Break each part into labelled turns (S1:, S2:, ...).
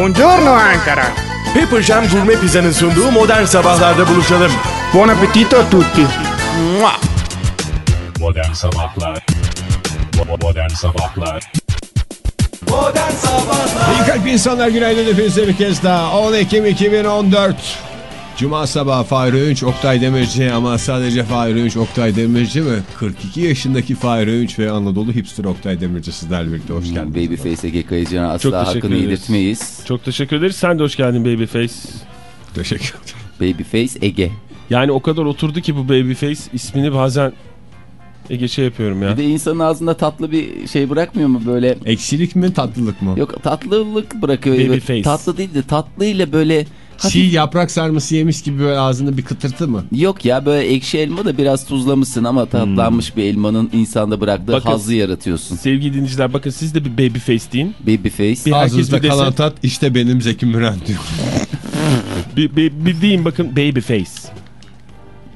S1: Buongiorno Ankara.
S2: Pepper Jam Gourmet Pizza'nın sunduğu modern sabahlarda buluşalım.
S1: Buon appetito a tutti.
S2: Mua!
S3: Modern Sabahlar Modern Sabahlar
S4: İyi kalp insanlar günaydın hepinize bir kez daha 10 Ekim 2014 Cuma sabahı Fahri Öğünç, Oktay Demirci ama sadece Fahri Öğünç, Oktay Demirci mi? 42 yaşındaki Fahri Öğünç ve Anadolu hipster Oktay Demirci sizlerle birlikte hoş geldiniz.
S5: Babyface Ege Kayıcı'na
S6: Çok
S5: asla hakkını
S6: ederiz.
S5: yedirtmeyiz.
S6: Çok teşekkür ederiz. Sen de hoş geldin Babyface.
S4: Teşekkür ederim.
S5: Babyface Ege.
S6: Yani o kadar oturdu ki bu Babyface ismini bazen Ege şey yapıyorum ya.
S5: Bir de insanın ağzında tatlı bir şey bırakmıyor mu böyle?
S4: Eksilik mi tatlılık mı?
S5: Yok tatlılık bırakıyor.
S6: Babyface.
S5: Tatlı değil de tatlıyla böyle
S4: Çiğ yaprak sarması yemiş gibi böyle ağzında bir kıtırtı mı?
S5: Yok ya böyle ekşi elma da biraz tuzlamışsın ama tatlanmış bir elmanın insanda bıraktığı
S6: Bakın.
S5: hazzı yaratıyorsun.
S6: Sevgili dinleyiciler bakın siz de bir Babyface deyin.
S5: Babyface.
S6: Bir herkes
S4: Ağzınızda
S6: bir desin.
S4: kalan tat işte benim Zeki Müren diyor.
S6: Bir, bir, bir deyin bakın Babyface.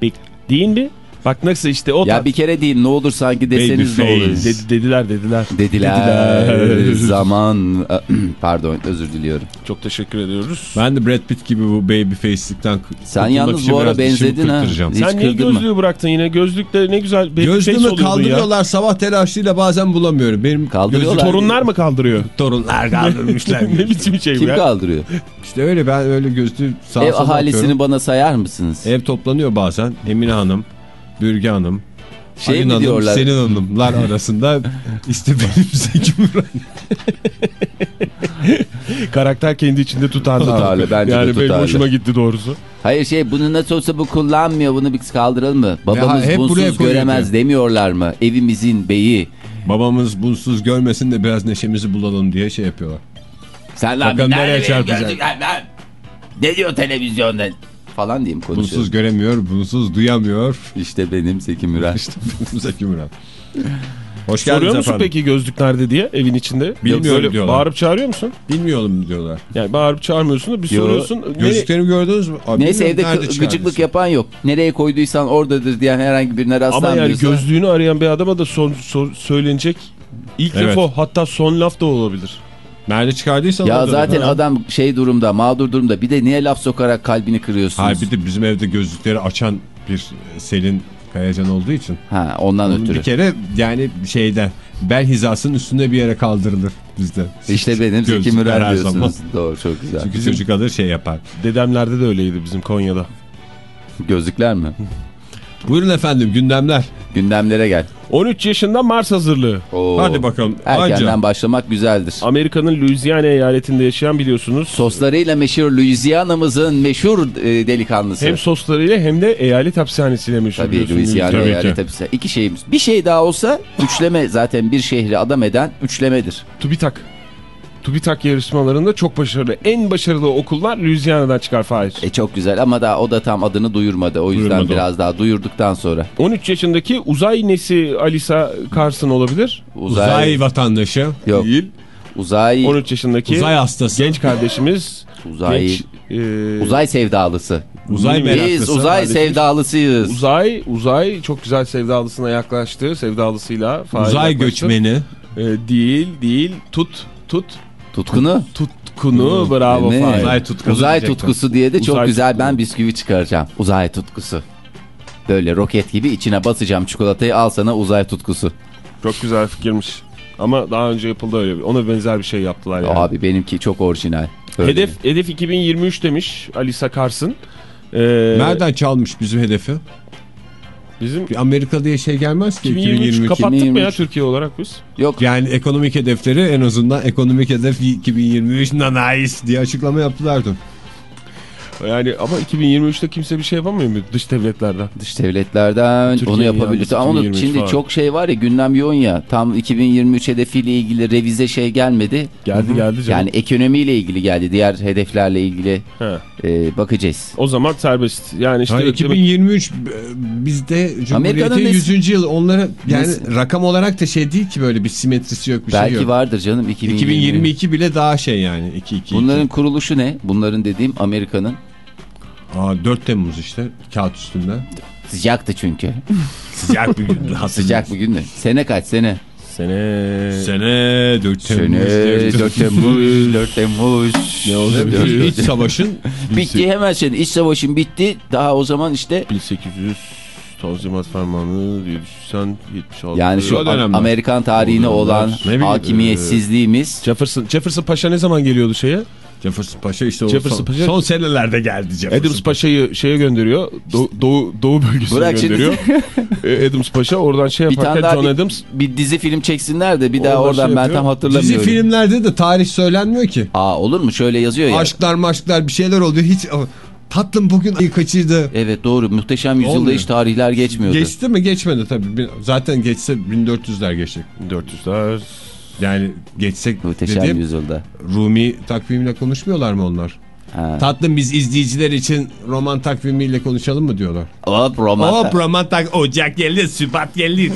S6: Bir, deyin bir. Bak nasıl işte o
S5: Ya
S6: tat-
S5: bir kere değil ne olur sanki deseniz ne olur.
S6: Dedi- dediler dediler.
S5: Dediler,
S6: Dediler.
S5: zaman pardon özür diliyorum.
S6: Çok teşekkür ediyoruz.
S4: Ben de Brad Pitt gibi bu baby face'likten
S5: Sen yalnız bu ara benzedin ha. Hiç
S6: Sen niye
S5: kırdın mı?
S6: gözlüğü bıraktın yine? Gözlükte ne güzel Babyface
S4: Gözlüğümü
S6: ya.
S4: kaldırıyorlar sabah telaşıyla bazen bulamıyorum. Benim
S5: Kaldırıyorlar.
S4: gözlük-
S6: Torunlar mı kaldırıyor?
S4: torunlar kaldırmışlar.
S6: ne biçim şey
S5: Kim
S6: ya?
S5: kaldırıyor?
S4: işte öyle ben öyle gözlüğü sağa
S5: Ev ahalisini
S4: atıyorum.
S5: bana sayar mısınız?
S4: Ev toplanıyor bazen. Emine Hanım, Bürge Hanım,
S5: Şey
S4: Halin
S5: mi
S4: Hanım,
S5: diyorlar?
S4: Senin Hanımlar arasında işte benim Zeki Müren.
S6: Karakter kendi içinde tutarlı.
S5: Tutarlı, bence de
S6: yani benim
S5: tutarlı.
S6: hoşuma gitti doğrusu.
S5: Hayır şey bunu nasıl olsa bu kullanmıyor bunu bir kaldıralım mı? Babamız
S4: Ya
S5: bunsuz göremez
S4: diyor.
S5: demiyorlar mı? Evimizin beyi.
S4: Babamız bunsuz görmesin de biraz neşemizi bulalım diye şey yapıyorlar.
S5: Sen
S4: Bakalım
S5: lan
S4: nereye
S5: nerede
S4: çarpacak?
S5: gözlükler lan? Ne diyor televizyonda? Falan diyeyim konuşuyorum.
S4: Bunsuz göremiyor, bunsuz duyamıyor.
S5: İşte benim Zeki Müren.
S4: İşte benim Zeki Müren. Hoş
S6: Soruyor
S4: geldiniz
S6: musun
S4: efendim.
S6: peki gözlük nerede diye evin içinde?
S4: Bilmiyorum
S6: Böyle
S4: diyorlar.
S6: Bağırıp çağırıyor musun?
S4: Bilmiyorum diyorlar.
S6: Yani bağırıp çağırmıyorsun da bir
S5: Yo.
S6: soruyorsun.
S4: Gözlüklerimi gördünüz mü? Abi,
S5: Neyse evde gıcıklık yapan yok. Nereye koyduysan oradadır diyen herhangi birine
S6: Ama yani
S5: rastlanmıyorsa.
S6: gözlüğünü arayan bir adama da son, son- söylenecek ilk
S4: Evet.
S6: laf o. Hatta son laf da olabilir.
S4: Nerede çıkardıysan
S5: Ya zaten
S4: Ha.
S5: adam şey durumda mağdur durumda bir de niye laf sokarak kalbini kırıyorsunuz?
S4: Hayır bir de bizim evde gözlükleri açan bir Selin Kayacan olduğu için.
S5: Ha ondan
S4: Onun
S5: ötürü.
S4: bir kere yani şeyden bel hizasının üstünde bir yere kaldırılır bizde.
S5: İşte benim Zeki Müren diyorsunuz.
S4: zaman.
S5: Doğru çok güzel.
S4: Çünkü çocuk alır şey yapar.
S6: Dedemlerde de öyleydi bizim Konya'da.
S5: Gözlükler mi?
S4: Buyurun efendim gündemler.
S5: Gündemlere gel.
S6: 13 yaşında Mars hazırlığı.
S5: Oo.
S4: Hadi bakalım.
S5: Erkenden
S4: Anca.
S5: başlamak güzeldir.
S6: Amerika'nın Louisiana eyaletinde yaşayan biliyorsunuz.
S5: Soslarıyla meşhur Louisiana'mızın meşhur e, delikanlısı.
S6: Hem soslarıyla hem de eyalet hapishanesiyle meşhur.
S5: Tabii Louisiana
S6: Louisiana.
S5: eyaleti hapisi. İki şeyimiz. Bir şey daha olsa üçleme zaten bir şehri adam eden üçlemedir.
S6: TÜBİTAK. TÜBİTAK yarışmalarında çok başarılı. En başarılı okullar Louisiana'dan çıkar Fahir.
S5: E çok güzel ama daha o da tam adını duyurmadı. O yüzden
S4: Duyurmadı o.
S5: biraz daha duyurduktan sonra.
S6: 13 yaşındaki uzay nesi Alisa Carson olabilir?
S5: Uzay,
S4: Uzay vatandaşı.
S5: yok.
S6: Değil.
S5: Uzay
S6: 13 yaşındaki
S4: Uzay hastası.
S6: genç kardeşimiz.
S5: uzay
S6: Genç, e,
S5: uzay sevdalısı.
S4: Uzay
S6: Biz
S4: meraklısı.
S5: Biz uzay
S6: kardeşimiz.
S5: sevdalısıyız.
S6: Uzay, uzay çok güzel sevdalısına yaklaştı. Sevdalısıyla.
S4: Uzay
S6: yaklaştı.
S4: göçmeni.
S6: E, değil, değil. Tut, tut.
S5: Tutkunu.
S6: Tutkunu bravo
S5: Değil mi?
S6: Fahir.
S4: Uzay tutkusu
S5: Uzay tutkusu diye de çok
S6: Uzay
S5: güzel
S6: tutkunu.
S5: ben bisküvi çıkaracağım. Uzay tutkusu. Böyle roket gibi içine basacağım çikolatayı al sana uzay tutkusu.
S6: Çok güzel fikirmiş. Ama daha önce yapıldı öyle. Ona benzer bir şey yaptılar yani.
S5: Abi benimki çok orijinal. Öyle.
S6: Hedef hedef 2023 demiş Alisa Carson. Ee,
S4: Nereden çalmış bizim hedefi?
S6: Bizim
S4: Bir Amerika diye şey gelmez ki
S6: 2023,
S4: 2023.
S6: kapattık mı ya
S5: 2023?
S6: Türkiye olarak biz?
S5: Yok
S4: Yani ekonomik hedefleri en azından ekonomik hedef 2023 nice diye açıklama yaptılar dün.
S6: Yani ama 2023'te kimse bir şey yapamıyor mu dış devletlerden?
S5: dış devletlerden
S6: Türkiye'nin
S5: onu yapabilirsin.
S6: yalnız
S5: Ama onu
S6: 2023
S5: şimdi
S6: falan.
S5: çok şey var ya gündem yoğun ya. Tam 2023 hedefiyle ilgili revize şey gelmedi.
S6: Geldi geldi canım.
S5: Yani ekonomiyle ilgili geldi. Diğer hedeflerle ilgili
S6: He.
S5: e, bakacağız.
S6: O zaman serbest. Yani işte
S4: Ha,
S6: demek-
S4: 2023 e, bizde
S5: Amerika'nın
S4: Cumhuriyet'in
S5: nesi-
S4: 100. yıl onlara yani
S5: Nesi-
S4: rakam olarak da şey değil ki böyle bir simetrisi yok bir
S5: Belki
S4: şey yok.
S5: vardır canım 2020.
S4: 2022 bile daha şey yani 2 2
S5: Bunların kuruluşu ne? Bunların dediğim Amerika'nın.
S4: Aa 4 Temmuz işte kağıt üstünde.
S5: Sıcaktı çünkü.
S4: Sıcak bir gün.
S5: Sıcak bir gündü. Sene kaç sene?
S6: Sene...
S4: Sene 4
S5: Sene 4 Temmuz, 4 Temmuz.
S6: Ne oldu?
S4: İç savaşın
S5: Bitti hemen senin iç savaşın bitti. Daha o zaman işte
S6: 1800 Tanzimat Fermanı 776.
S5: yani şu. Amerikan tarihine olan
S4: bileyim,
S5: hakimiyetsizliğimiz
S6: Jefferson, Jefferson Paşa ne zaman geliyordu şeye?
S4: Jefferson Paşa işte o
S6: Jefferson
S4: son,
S6: Paşa-
S4: son senelerde geldi Jefferson
S6: Adams Paşa'yı şeye gönderiyor. Doğu, doğu, doğu bölgesine
S5: Bırak şimdi.
S6: gönderiyor. E, Adams Paşa oradan şey
S5: bir tane
S6: yaparken
S5: daha
S6: John
S5: bir,
S6: Adams
S5: bir dizi film çeksinler de bir daha
S6: Oradan
S5: oradan
S6: şey
S5: ben
S6: yapıyor.
S5: tam
S4: Dizi
S5: hatırlamıyorum.
S4: filmlerde de tarih söylenmiyor ki.
S5: Aa olur mu? Şöyle yazıyor ya.
S4: Aşklar maşklar bir şeyler oluyor. Hiç tatlım bugün ayı kaçırdı.
S5: Evet doğru. Muhteşem Yüzyılda
S4: Olmuyor.
S5: hiç tarihler geçmiyordu.
S4: Geçti mi? Geçmedi tabii. Zaten geçse 1400'ler geçecek.
S6: 400'ler
S4: Yani geçsek
S5: Muhteşem
S4: dediğim
S5: Yüzyılda.
S4: Rumi takvimle konuşmuyorlar mı onlar?
S5: Ha.
S4: Tatlım biz izleyiciler için roman takvimiyle konuşalım mı diyorlar.
S5: Hop roman.
S4: Hop roman tak Ocak geldi, Şubat geldi.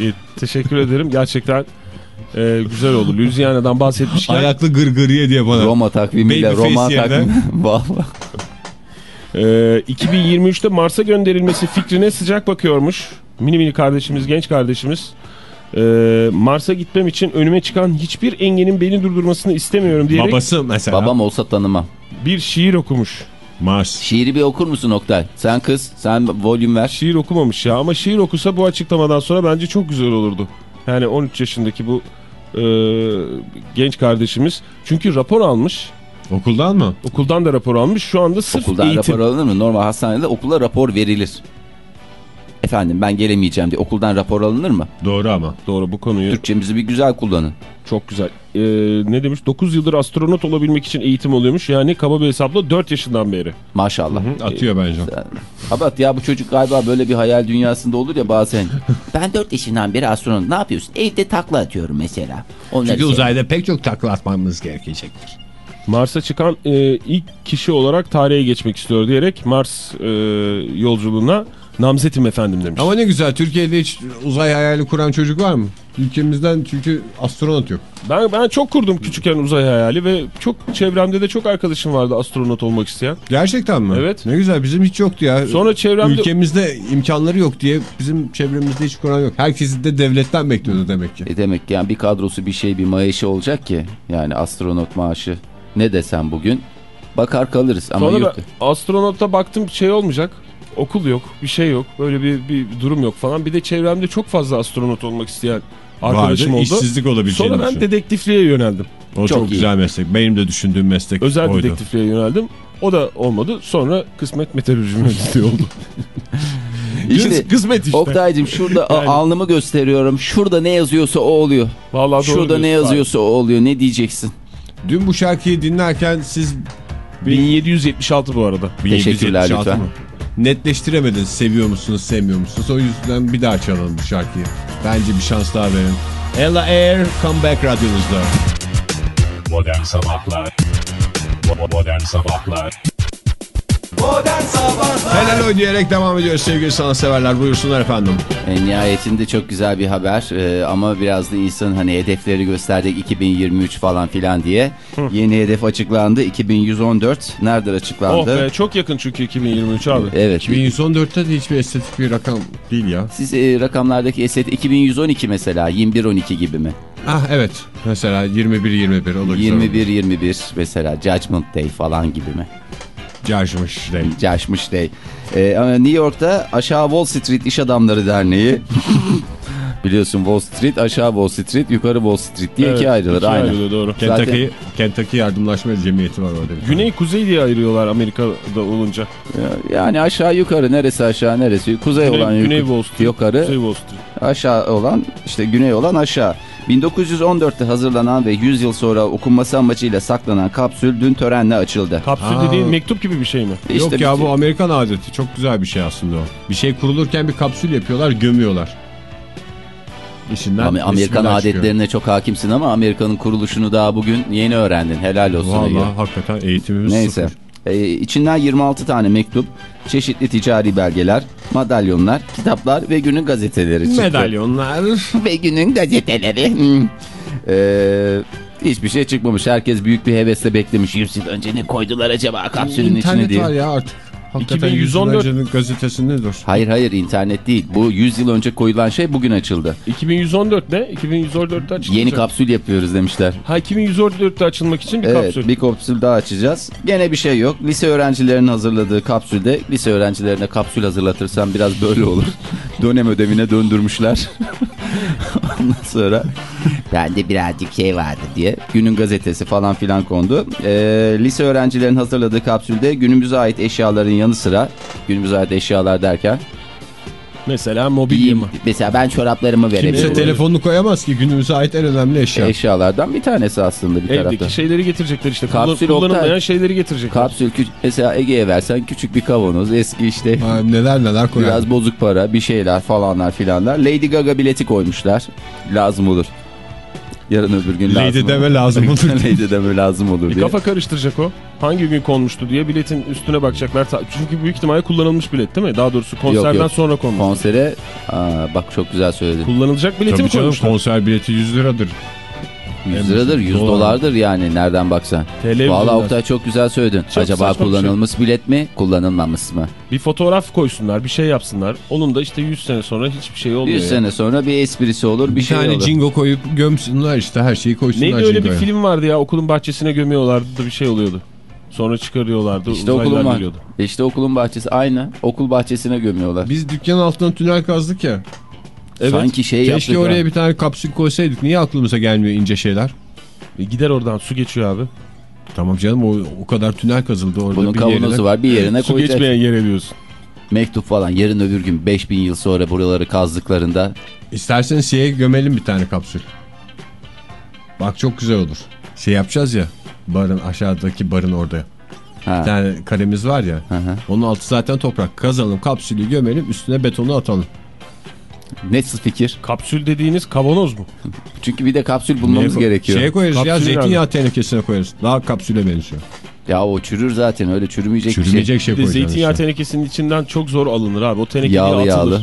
S6: İyi, teşekkür ederim. Gerçekten e, güzel oldu. Louisiana'dan bahsetmişken
S4: Ayaklı gırgırıye diye bana.
S5: Roma takvimiyle
S4: Babyface
S5: Roma takvimi. Vallahi.
S6: e, 2023'te Mars'a gönderilmesi fikrine sıcak bakıyormuş. Mini mini kardeşimiz, genç kardeşimiz. E, Mars'a gitmem için önüme çıkan hiçbir engelin beni durdurmasını istemiyorum diyerek
S4: Babası mesela.
S5: Babam olsa tanımam.
S6: bir şiir okumuş.
S4: Mars.
S5: Şiiri bir okur musun Oktay? Sen kız, sen volüm ver.
S6: Şiir okumamış ya ama şiir okusa bu açıklamadan sonra bence çok güzel olurdu. Yani 13 yaşındaki bu e, genç kardeşimiz. Çünkü rapor almış.
S4: Okuldan mı?
S6: Okuldan da rapor almış. Şu anda sırf
S5: Okuldan
S6: eğitim.
S5: rapor alınır mı? Normal hastanede okula rapor verilir. Efendim ben gelemeyeceğim diye okuldan rapor alınır mı?
S4: Doğru ama.
S6: Doğru bu konuyu
S5: Türkçemizi bir güzel kullanın.
S6: çok güzel. E, ne demiş? 9 yıldır astronot olabilmek için eğitim oluyormuş. Yani kaba bir hesapla 4 yaşından beri.
S5: Maşallah.
S4: Atıyor bence.
S5: Abat ya bu çocuk galiba böyle bir hayal dünyasında olur ya bazen. ben 4 yaşından beri astronot ne yapıyorsun? Evde takla atıyorum mesela. Onları
S4: Çünkü
S5: sev-
S4: uzayda pek çok takla atmamız gerekecektir.
S6: Mars'a çıkan e, ilk kişi olarak tarihe geçmek istiyor diyerek Mars e, yolculuğuna namzetim efendim demiş.
S4: Ama ne güzel Türkiye'de hiç uzay hayali kuran çocuk var mı? Ülkemizden çünkü astronot yok.
S6: Ben ben çok kurdum küçükken uzay hayali ve çok çevremde de çok arkadaşım vardı astronot olmak isteyen.
S4: Gerçekten mi?
S6: Evet.
S4: Ne güzel bizim hiç yoktu ya.
S6: Sonra çevremde
S4: Ülkemizde imkanları yok diye bizim çevremizde hiç kuran yok. Herkesi de devletten bekliyordu demek ki.
S5: E demek ki yani bir kadrosu bir şey bir maaşı olacak ki. Yani astronot maaşı. Ne desem bugün bakar kalırız ama
S6: sonra
S5: yok.
S6: ben astronotta baktım şey olmayacak. Okul yok, bir şey yok. Böyle bir, bir durum yok falan. Bir de çevremde çok fazla astronot olmak isteyen arkadaşım
S4: Vardı,
S6: oldu.
S4: işsizlik olabileceğini
S6: Sonra ben
S4: düşün.
S6: dedektifliğe yöneldim.
S4: O çok,
S5: Çok iyi.
S4: güzel meslek. Benim de düşündüğüm meslek
S6: Özel
S4: oydu.
S6: dedektifliğe yöneldim. O da olmadı. Sonra kısmet meteoroloji mühendisliği oldu.
S5: İşte
S6: Kıs- kısmet işte.
S5: Oktay'cım şurada
S6: Yani.
S5: alnımı gösteriyorum. Şurada ne yazıyorsa o oluyor.
S6: Vallahi doğru
S5: Şurada ne yazıyorsa o oluyor. Ne diyeceksin?
S4: Dün bu şarkıyı dinlerken siz
S6: 1776 bu arada.
S5: Teşekkürler
S4: 1776
S5: lütfen.
S4: mı? Netleştiremediniz seviyor musunuz sevmiyor musunuz o yüzden bir daha çalalım bu şarkıyı. Bence bir şans daha verin. Ella Air Comeback radyonuzda.
S3: Modern Sabahlar Bo- Modern Sabahlar
S4: Helal oy diyerek devam ediyoruz sevgili sanatseverler buyursunlar efendim.
S5: En nihayetinde çok güzel bir haber Ee, ama biraz da insan hani hedefleri gösterdik 2023 falan filan diye. Yeni hedef açıklandı 2114. Nerede
S6: Oh
S5: açıklandı?
S6: be çok yakın çünkü 2023 abi.
S5: Evet.
S4: 2114'te de hiçbir estetik bir rakam değil ya.
S5: Siz e, rakamlardaki eset 2112 mesela 21-12 gibi mi?
S4: Ah evet mesela 21-21 o da güzel.
S5: 21-21 mesela Judgment Day falan gibi mi?
S4: Carşmış değil.
S5: Judgment Day. Ee, ama New York'ta aşağı Wall Street İş Adamları Derneği biliyorsun Wall Street aşağı Wall Street yukarı Wall Street diye
S6: Evet,
S5: ikiye ayrılır.
S6: ikiye
S5: Aynen.
S6: ayrılıyor, doğru.
S4: Kentucky, Kentucky Yardımlaşma Cemiyeti var orada.
S6: Güney kuzey diye ayırıyorlar Amerika'da olunca.
S5: Ya- Yani aşağı yukarı neresi aşağı neresi kuzey
S6: Güney,
S5: olan yukarı,
S6: Güney Wall Street.
S5: yukarı
S6: Kuzey Wall Street.
S5: aşağı olan işte güney olan aşağı. 1914'te hazırlanan ve 100 yıl sonra okunması amacıyla saklanan kapsül dün törenle açıldı.
S6: Kapsül
S4: Aa.
S6: dediğin mektup gibi bir şey mi?
S5: İşte
S4: Yok ya
S5: bir-
S4: bu Amerikan adeti çok güzel bir şey aslında o. Bir şey kurulurken bir kapsül yapıyorlar gömüyorlar. İçinden
S5: Ama Amerikan
S4: resimler çıkıyor.
S5: adetlerine çok hakimsin ama Amerika'nın kuruluşunu daha bugün yeni öğrendin. Helal olsun.
S4: Valla hakikaten eğitimimiz
S5: Neyse.
S4: sıfır.
S5: Ee, içinden 26 tane mektup, çeşitli ticari belgeler, madalyonlar, kitaplar ve günün gazeteleri çıktı.
S4: Medalyonlar.
S5: Ve günün gazeteleri. Hmm. Ee, hiçbir şey çıkmamış. Herkes büyük bir hevesle beklemiş. 100 yıl önce ne koydular acaba kapsülün içine
S4: İnternet
S5: diye.
S4: var ya artık. Hakikaten
S6: 2114
S4: 100 öncenin gazetesi nedir?
S5: Hayır hayır internet değil. Bu 100 yıl önce koyulan şey bugün açıldı.
S6: 2114 ne? 2114'te açılacak.
S5: Yeni kapsül yapıyoruz demişler.
S6: Ha 2114'te açılmak için bir
S5: Evet
S6: kapsül.
S5: bir kapsül daha açacağız. Gene bir şey yok. Lise öğrencilerinin hazırladığı kapsülde lise öğrencilerine kapsül hazırlatırsam biraz böyle olur. Dönem ödevine döndürmüşler. Ondan sonra bende birazcık şey vardı diye günün gazetesi falan filan kondu. Ee, lise öğrencilerin hazırladığı kapsülde günümüze ait eşyaların yanı sıra günümüze ait eşyalar derken
S6: Mesela mobilya mı?
S5: mesela ben çoraplarımı
S4: Kimse
S5: verebilirim.
S4: telefonunu koyamaz ki günümüze ait en önemli eşya.
S5: Eşyalardan bir tanesi aslında bir tarafta.
S6: Evdeki şeyleri getirecekler işte.
S5: Kapsül
S6: kullanılmayan
S5: Oktay.
S6: şeyleri getirecekler.
S5: Kapsül mesela Ege'ye versen küçük bir kavanoz eski işte
S4: Ha, neler neler koyar.
S5: Biraz bozuk para, bir şeyler falanlar filanlar. Lady Gaga bileti koymuşlar. Lazım olur. Yarın öbür gün lazım
S4: Lady deme lazım olur.
S5: Lady deme lazım olur
S6: Bir
S5: diye.
S6: kafa karıştıracak o. Hangi gün konmuştu diye biletin üstüne bakacaklar. Çünkü büyük ihtimalle kullanılmış bilet değil mi? Daha doğrusu konserden
S5: yok.
S6: sonra konmuş.
S5: Konsere aa, bak çok güzel söyledin.
S6: Kullanılacak bileti mi
S4: Tabii canım
S6: koymuşlar?
S4: konser bileti 100 liradır.
S5: 100 liradır 100
S4: Dolar.
S5: dolardır yani nereden baksan. Valla. Oktay çok güzel söyledin.
S6: Çok
S5: Acaba
S6: bir şey.
S5: kullanılmış bilet mi kullanılmamış mı?
S6: Bir fotoğraf koysunlar, bir şey yapsınlar. Onun da işte 100 sene sonra hiçbir şey olmuyor.
S5: 100
S6: yani.
S5: sene sonra bir esprisi olur bir,
S4: Bir
S5: şey
S4: tane
S5: olur.
S4: jingo koyup gömsünler işte her şeyi koysunlar
S6: Neydi öyle bir film vardı ya okulun bahçesine gömüyorlardı da bir şey oluyordu. Sonra çıkarıyorlardı.
S5: İşte
S6: uzaylılar
S5: okulun, bah-
S6: geliyordu.
S5: işte okulun bahçesi aynı. Okul bahçesine gömüyorlar.
S4: Biz dükkan altından tünel kazdık ya.
S6: Evet.
S5: Sanki şey
S4: Keşke
S5: yaptık.
S4: oraya
S5: ha.
S4: bir tane kapsül koysaydık. Niye aklımıza gelmiyor ince şeyler?
S6: E, Gider oradan su geçiyor abi.
S4: Tamam canım o, o kadar tünel kazıldı orada.
S5: Bunun
S4: bir
S5: kavanozu
S4: yerine.
S5: var bir yerine
S6: Su
S5: koyacak.
S6: geçmeyen yere diyorsun.
S5: Mektup falan yarın öbür gün 5000 yıl sonra buraları kazdıklarında
S4: İsterseniz şeye gömelim bir tane kapsül. Bak çok güzel olur. Şey yapacağız ya. Barın aşağıdaki barın orada.
S5: ha,
S4: Bir tane karemiz var ya.
S5: hı hı.
S4: Onun altı zaten toprak. Kazalım kapsülü gömelim üstüne betonu atalım.
S5: Nasıl fikir?
S6: Kapsül dediğiniz kavanoz mu?
S5: Çünkü bir de kapsül bulmamız
S4: Neye
S5: gerekiyor.
S4: Şeye koyarız ya
S6: Kapsülü
S4: zeytinyağı tenekesine koyarız. Daha kapsüle benziyor.
S5: Ya o çürür zaten öyle çürümeyecek, bir
S4: Çürümeyecek şey
S6: Bir de
S4: koyacaksın
S6: zeytinyağı
S4: işte.
S6: tenekesinin içinden çok zor alınır abi. O teneke
S5: şey. Yağlı
S6: atılır.
S5: yağlı.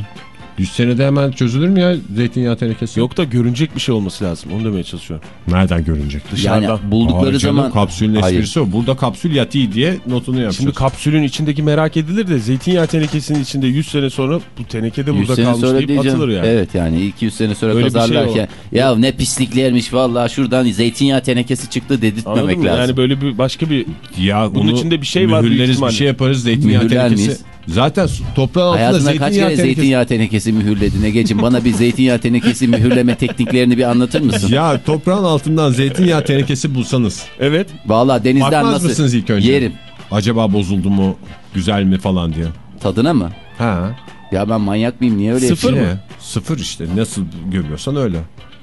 S4: 100 senede hemen çözülür mü ya zeytinyağı tenekesi?
S6: Yok da görünecek bir şey olması lazım. Onu demeye çalışıyorum.
S4: Nereden görünecek?
S5: Yani
S6: Dışarıdan.
S5: buldukları
S4: Hayır canım,
S5: zaman
S4: kapsülün
S5: Hayır.
S4: esprisi o. Burada kapsül yatıyor diye notunu yapacağız.
S6: Şimdi kapsülün içindeki merak edilir de zeytinyağı tenekesinin içinde 100 sene sonra bu teneke de
S5: 100
S6: burada
S5: sene
S6: kalmış
S5: sonra
S6: deyip
S5: diyeceğim.
S6: atılır yani.
S5: Evet yani 200 sene sonra
S6: Öyle bir şey
S5: kazarlarken ya ne pisliklermiş vallahi şuradan zeytinyağı tenekesi çıktı
S6: Anladın
S5: dedirtmemek
S6: mı?
S5: lazım.
S6: Yani böyle bir başka bir
S4: ya
S6: Bunun
S4: bunu
S6: içinde bir şey var
S4: mühürleriz, bir şey yaparız zeytinyağı
S5: Mühürler
S4: tenekesi.
S5: miyiz?
S4: Zaten toprağın altında
S5: Hayatına
S4: zeytinyağı
S5: kaç kere
S4: tenekesi.
S5: zeytinyağı tenekesi mühürledin Egeciğim? Bana bir zeytinyağı tenekesi mühürleme tekniklerini bir anlatır mısın?
S4: Ya toprağın altından zeytinyağı tenekesi bulsanız.
S6: evet
S5: Vallahi denizden
S4: Bakmaz
S5: nasıl?
S4: mısınız ilk önce?
S5: Yerim.
S4: Acaba bozuldu mu, güzel mi falan diye.
S5: Tadına mı?
S4: Ha.
S5: Ya ben manyak mıyım niye öyle
S6: Sıfır
S5: yapayım?
S6: mı?
S4: Sıfır işte. Nasıl gömüyorsan öyle.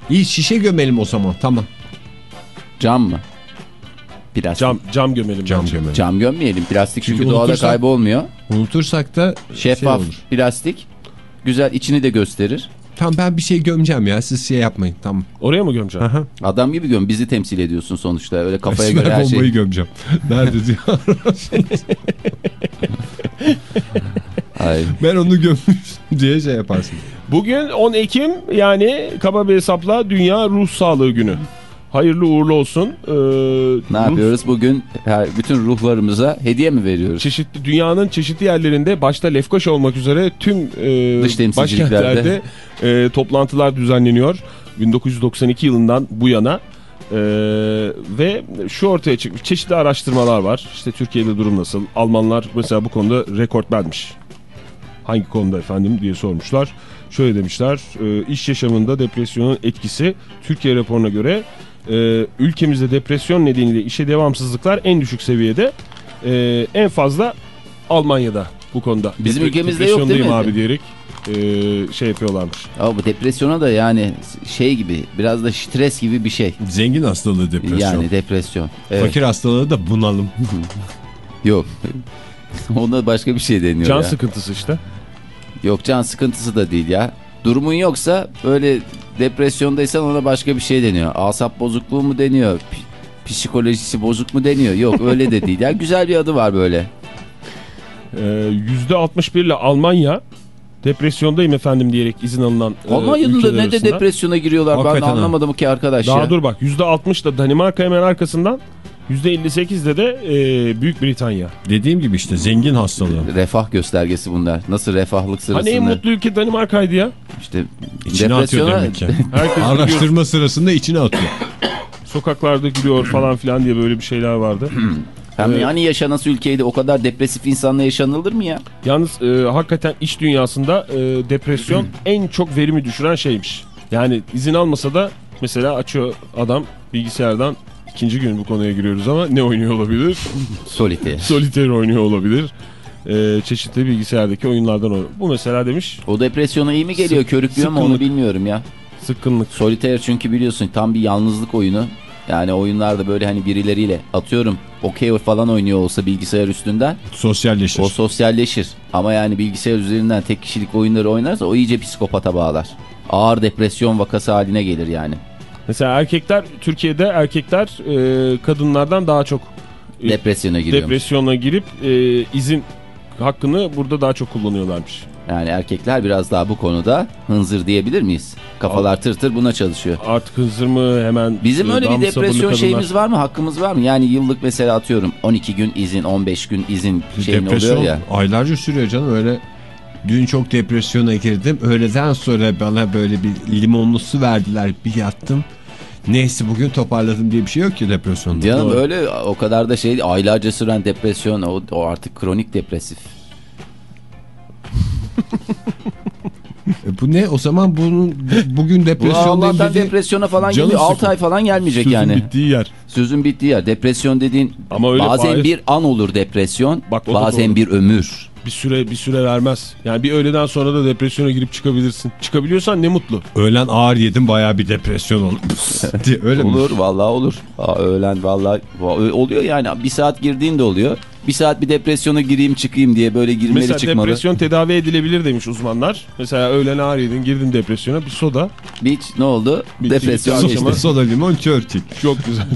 S4: İyi şişe gömelim o zaman. Tamam.
S5: Cam mı? Plastik.
S6: cam cam gömelim.
S4: Cam
S6: bence.
S4: gömelim.
S5: Cam gömmeyelim. Plastik çünkü,
S4: Çünkü
S5: doğada kaybolmuyor.
S4: Unutursak da
S5: Şeffaf
S4: şey olur.
S5: plastik. Güzel içini de gösterir.
S4: Tamam ben bir şey gömeceğim ya. Siz şey yapmayın. Tamam.
S6: Oraya mı gömeceğim?
S4: Aha.
S5: Adam gibi göm. Bizi temsil ediyorsun sonuçta. Öyle kafaya
S4: Esmer
S5: göre her
S4: bombayı
S5: şey.
S4: gömeceğim. Nerede diyor.
S5: Ay.
S4: ben onu gömmüş diye şey yaparsın.
S6: Bugün 10 Ekim yani kaba bir hesapla Dünya Ruh Sağlığı Günü. Hayırlı uğurlu olsun. Ee,
S5: Ne
S6: ruh-
S5: yapıyoruz bugün? Bütün ruhlarımıza hediye mi veriyoruz?
S6: Çeşitli dünyanın çeşitli yerlerinde başta Lefkoşa olmak üzere tüm e,
S5: Dış
S6: başkentlerde e, toplantılar düzenleniyor. 1992 yılından bu yana e, ve şu ortaya çıkmış çeşitli araştırmalar var. İşte Türkiye'de durum nasıl? Almanlar mesela bu konuda rekortmenmiş. Hangi konuda efendim diye sormuşlar. Şöyle demişler. E, iş yaşamında depresyonun etkisi Türkiye raporuna göre e, ülkemizde depresyon nedeniyle işe devamsızlıklar en düşük seviyede. E, en fazla Almanya'da bu konuda.
S5: Bizim
S6: Depre-
S5: ülkemizde yok değil mi?
S6: abi diyerek e, şey yapıyorlarmış.
S5: Ama bu depresyona da yani şey gibi biraz da stres gibi bir şey.
S4: Zengin hastalığı depresyon.
S5: Yani depresyon. Evet.
S4: Fakir hastalığı da bunalım.
S5: Yok. Ona başka bir şey deniyor
S6: Can
S5: ya.
S6: sıkıntısı işte.
S5: Yok can sıkıntısı da değil ya. Durumun yoksa böyle depresyondaysan ona başka bir şey deniyor. Asap bozukluğu mu deniyor? Pi- Psikolojisi bozuk mu deniyor? Yok öyle de değil. Ya güzel bir adı var böyle.
S6: Ee, %61 ile Almanya depresyondayım efendim diyerek izin alınan e,
S5: Almanya'nın da
S6: ülkeler
S5: ne de depresyona giriyorlar ben
S4: Hakikaten ha.
S5: anlamadım ki arkadaş
S6: Daha
S5: ya.
S6: dur bak %60 da Danimarka hemen arkasından %58'de de e, Büyük Britanya.
S4: Dediğim gibi işte zengin hastalığı.
S5: Refah göstergesi bunlar. Nasıl refahlık sırasında.
S6: Hani en mutlu ülke Danimarka'ydı ya.
S5: İşte
S4: İçine atıyor
S5: depresyona-
S4: demek ki.
S6: Herkes gülüyor,
S4: Araştırma sırasında içine atıyor.
S6: sokaklarda gülüyor falan filan diye böyle bir şeyler vardı.
S5: Hem
S6: Evet.
S5: yani yaşanası ülkeydi o kadar depresif insanla yaşanılır mı ya?
S6: Yalnız e, hakikaten iş dünyasında e, depresyon en çok verimi düşüren şeymiş. Yani izin almasa da mesela açıyor adam bilgisayardan ikinci gün bu konuya giriyoruz ama ne oynuyor olabilir?
S5: Solite.
S6: Solitaire oynuyor olabilir. E, çeşitli bilgisayardaki oyunlardan oynuyor. Bu mesela demiş
S5: O depresyona iyi mi geliyor
S6: Sık-
S5: körüklüyor mu onu bilmiyorum ya.
S6: sıkkınlık.
S5: Solitaire çünkü biliyorsun tam bir yalnızlık oyunu. Yani oyunlarda böyle hani birileriyle atıyorum okey falan oynuyor olsa bilgisayar üstünden
S4: Sosyalleşir.
S5: o sosyalleşir. Ama yani bilgisayar üzerinden tek kişilik oyunları oynarsa o iyice psikopata bağlar. Ağır depresyon vakası haline gelir yani.
S6: Mesela erkekler Türkiye'de erkekler e, kadınlardan daha çok e,
S5: Depresyona giriyor.
S6: depresyona girip e, izin hakkını burada daha çok kullanıyorlarmış.
S5: Yani erkekler biraz daha bu konuda hınzır diyebilir miyiz? Kafalar tır tır buna çalışıyor.
S6: Artık hızır mı hemen
S5: Bizim
S6: e,
S5: öyle bir depresyon şeyimiz var mı? Hakkımız var mı? Yani yıllık mesela atıyorum 12 gün izin, 15 gün izin şeyin
S4: Depresyon
S5: oluyor ya.
S4: aylarca sürüyor canım öyle. Dün çok depresyona girdim. Öğleden sonra bana böyle bir limonlu su verdiler. Bir yattım. Neyse bugün toparladım diye bir şey yok ki depresyonda.
S5: Canım
S4: Doğru.
S5: öyle o kadar da şey aylarca süren depresyon o, o artık kronik depresif.
S4: E bu ne? O zaman bunun bugün
S5: Bu
S4: depresyon
S5: Allah'tan
S4: dediği-
S5: depresyona falan geliyor. 6
S4: sıkın.
S5: ay falan gelmeyecek
S6: Sözün
S5: yani.
S6: bittiği yer.
S5: Sözün bittiği yer. Depresyon dediğin
S6: Ama öyle
S5: bazen
S6: Fahir-
S5: bir an olur depresyon.
S6: Bak,
S5: bazen bir ömür.
S6: Bir süre bir süre vermez. Yani bir öğleden sonra da depresyona girip çıkabilirsin. Çıkabiliyorsan ne mutlu.
S4: Öğlen ağır yedim bayağı bir depresyon oldu. diye öyle mi?
S5: Olur vallahi olur. Aa, öğlen vallahi va- oluyor yani. Bir saat girdiğin de oluyor. Bir saat bir depresyona gireyim çıkayım diye böyle girmeli
S6: Mesela
S5: çıkmalı.
S6: depresyon tedavi edilebilir demiş uzmanlar. Mesela öğlen ağır yedin girdin depresyona bir soda.
S5: Hiç ne oldu?
S6: Bir-
S5: Depresyon geçti.
S6: Ama-
S4: Soda limon Churchill.
S6: Çok güzel.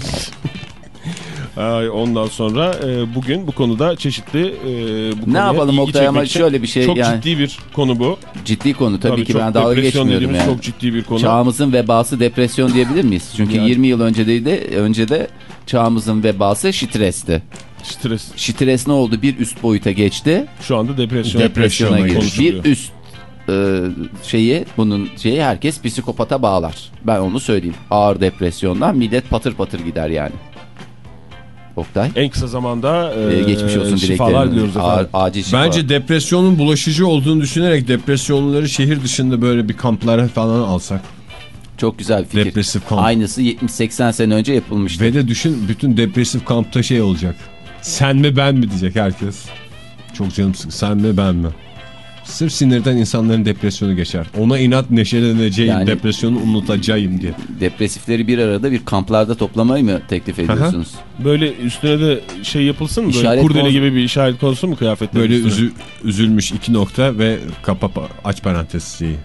S6: Ondan sonra e, bugün bu konuda çeşitli e, bu
S5: Ne yapalım Oktay ama şöyle bir şey
S6: Çok
S5: yani.
S6: ciddi bir konu bu.
S5: Ciddi konu tabii, ki
S6: çok
S5: ben dalga geçmiyorum yani.
S6: Çok ciddi bir konu.
S5: Çağımızın vebası depresyon diyebilir miyiz? Çünkü
S6: Yani.
S5: 20 yıl önce de, önce de çağımızın vebası stresti.
S6: Stres.
S5: Stres ne oldu? Bir üst boyuta geçti.
S6: Şu anda depresyon.
S5: Depresyona girdi.
S6: konuşuluyor.
S5: Bir üst e, şeyi bunun şeyi herkes psikopata bağlar. Ben onu söyleyeyim. Ağır depresyondan millet patır patır gider yani. Oktay.
S6: En kısa zamanda e,
S5: geçmiş olsun
S6: şifalar diliyoruz efendim.
S5: acil şifa.
S4: Bence depresyonun bulaşıcı olduğunu düşünerek depresyonluları şehir dışında böyle bir kamplara falan alsak.
S5: Çok güzel bir fikir.
S4: Depresif kamp.
S5: Aynısı 70-80 sene önce yapılmıştı.
S4: Ve de düşün bütün depresif kampta şey olacak. Sen mi ben mi diyecek herkes. Çok canım sıkı. Sen mi ben mi? Sırf sinirden insanların depresyonu geçer. Ona inat neşeleneceğim,
S5: Yani-
S4: depresyonu unutacağım diye.
S5: Depresifleri bir arada bir kamplarda toplamayı mı teklif ediyorsunuz?
S6: Böyle üstüne de şey yapılsın mı? Böyle
S5: İşaret
S6: kurdele
S5: konus-
S6: gibi bir işaret konusu mu kıyafetler
S4: Böyle
S6: üstüne?
S4: üzü- üzülmüş iki nokta ve kapa aç parantez şeyi.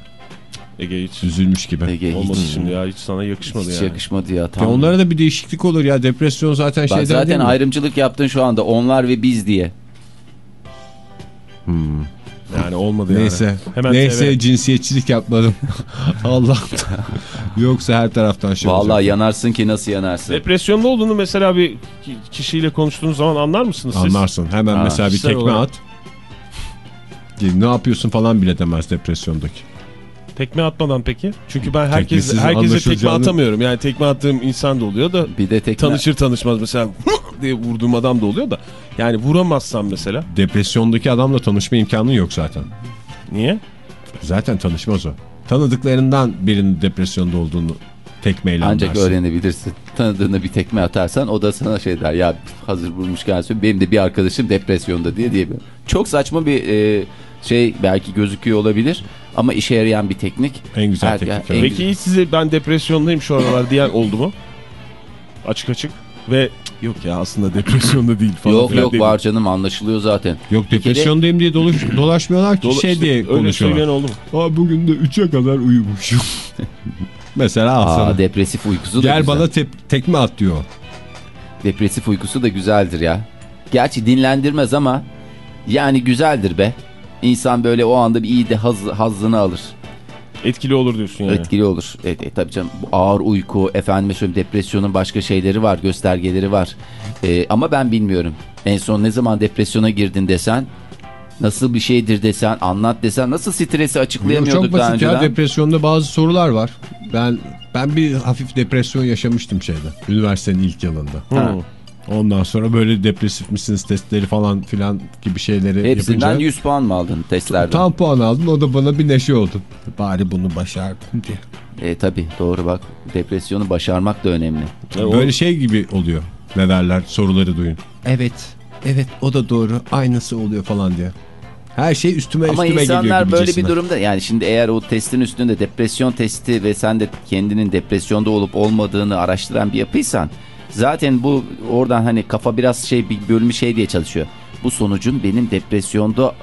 S6: Ege hiç
S4: Üzülmüş gibi.
S5: Ege hiç,
S6: olmasın şimdi ya hiç sana yakışmadı
S5: hiç
S6: yani.
S5: yakışmadı ya.
S4: Ya
S5: Tam.
S4: onlara da bir değişiklik olur ya. Depresyon zaten
S5: Bak
S4: şeyden
S5: zaten ayrımcılık yaptın şu anda onlar ve biz diye.
S6: Yani olmadı yani.
S4: Neyse.
S6: Hemen
S4: Neyse
S6: TV.
S4: cinsiyetçilik yapmadım. Allah'tan. Yoksa her taraftan şey
S5: Vallahi
S4: olacak.
S5: yanarsın ki nasıl yanarsın.
S6: Depresyonda olduğunu mesela bir ki- kişiyle konuştuğunuz zaman anlar mısınız siz?
S4: Anlarsın. Hemen
S5: Ha,
S4: mesela bir tekme
S6: olarak.
S4: at. Ne yapıyorsun falan bile demez depresyondaki.
S6: Tekme atmadan peki? Çünkü ben herkes, herkese tekme atamıyorum. Yani tekme attığım insan da oluyor da
S5: Bir de tekne.
S6: tanışır tanışmaz mesela diye vurduğum adam da oluyor da. Yani vuramazsam mesela.
S4: Depresyondaki adamla tanışma imkanın yok zaten.
S6: Niye?
S4: Zaten tanışmaz o. Tanıdıklarından birinin depresyonda olduğunu tekmeyle
S5: Ancak
S4: anlarsın.
S5: öğrenebilirsin. Tanıdığına bir tekme atarsan o da sana şey der ya hazır vurmuşken söyle benim de bir arkadaşım depresyonda diye diyebilir. Çok saçma bir e, şey belki gözüküyor olabilir ama işe yarayan bir teknik.
S4: En güzel
S5: Her-
S4: teknik.
S5: en-.
S6: Peki hiç size ben depresyondayım şu aralar diyen oldu mu? Açık açık. Ve "Cık, yok ya aslında depresyonda değil falan
S5: yok yok var canım anlaşılıyor zaten.
S4: Yok depresyondayım diye dolaş- dolaşmıyorlar ki
S6: Dola-
S4: şey
S6: işte
S4: diye
S6: öyle
S4: konuşuyorlar.
S6: söyleyen oldu mu?
S4: Aa, bugün de 3'e kadar uyumuşum. Mesela al sana.
S5: Aa, depresif uykusu da
S4: Gel
S5: güzel.
S4: bana te- tekme at diyor.
S5: Depresif uykusu da güzeldir ya. Gerçi dinlendirmez ama yani güzeldir be. İnsan böyle o anda bir iyi de haz, hazzını alır.
S6: Etkili olur diyorsun yani.
S5: Etkili olur. Evet, e, tabii canım. Bu ağır uyku, efendim söyleyeyim depresyonun başka şeyleri var, göstergeleri var. E, ama ben bilmiyorum. En son ne zaman depresyona girdin desen, nasıl bir şeydir desen, anlat desen, nasıl stresi açıklayamıyorduk
S4: Çok
S5: daha
S4: basit
S5: önceden.
S4: ya depresyonda bazı sorular var. Ben ben bir hafif depresyon yaşamıştım şeyde. Üniversitenin ilk yılında.
S5: Ha.
S4: Ondan sonra böyle depresif misiniz testleri falan filan gibi şeyleri
S5: Hepsinden
S4: yapınca
S5: 100 puan mı aldın testlerden?
S4: tam puan aldım. O da bana bir neşe oldu. Bari bunu başardım diye.
S5: E tabi doğru bak. Depresyonu başarmak da önemli.
S6: E, o-
S4: Böyle şey gibi oluyor. Ne derler soruları duyun. Evet. Evet o da doğru. Aynısı oluyor falan diye. Her şey üstüme
S5: Ama
S4: üstüme geliyor
S5: insanlar böyle bir durumda yani şimdi eğer o testin üstünde depresyon testi ve sen de kendinin depresyonda olup olmadığını araştıran bir yapıysan zaten bu oradan hani kafa biraz şey bir bölümü şey diye çalışıyor. Bu sonucun benim depresyonda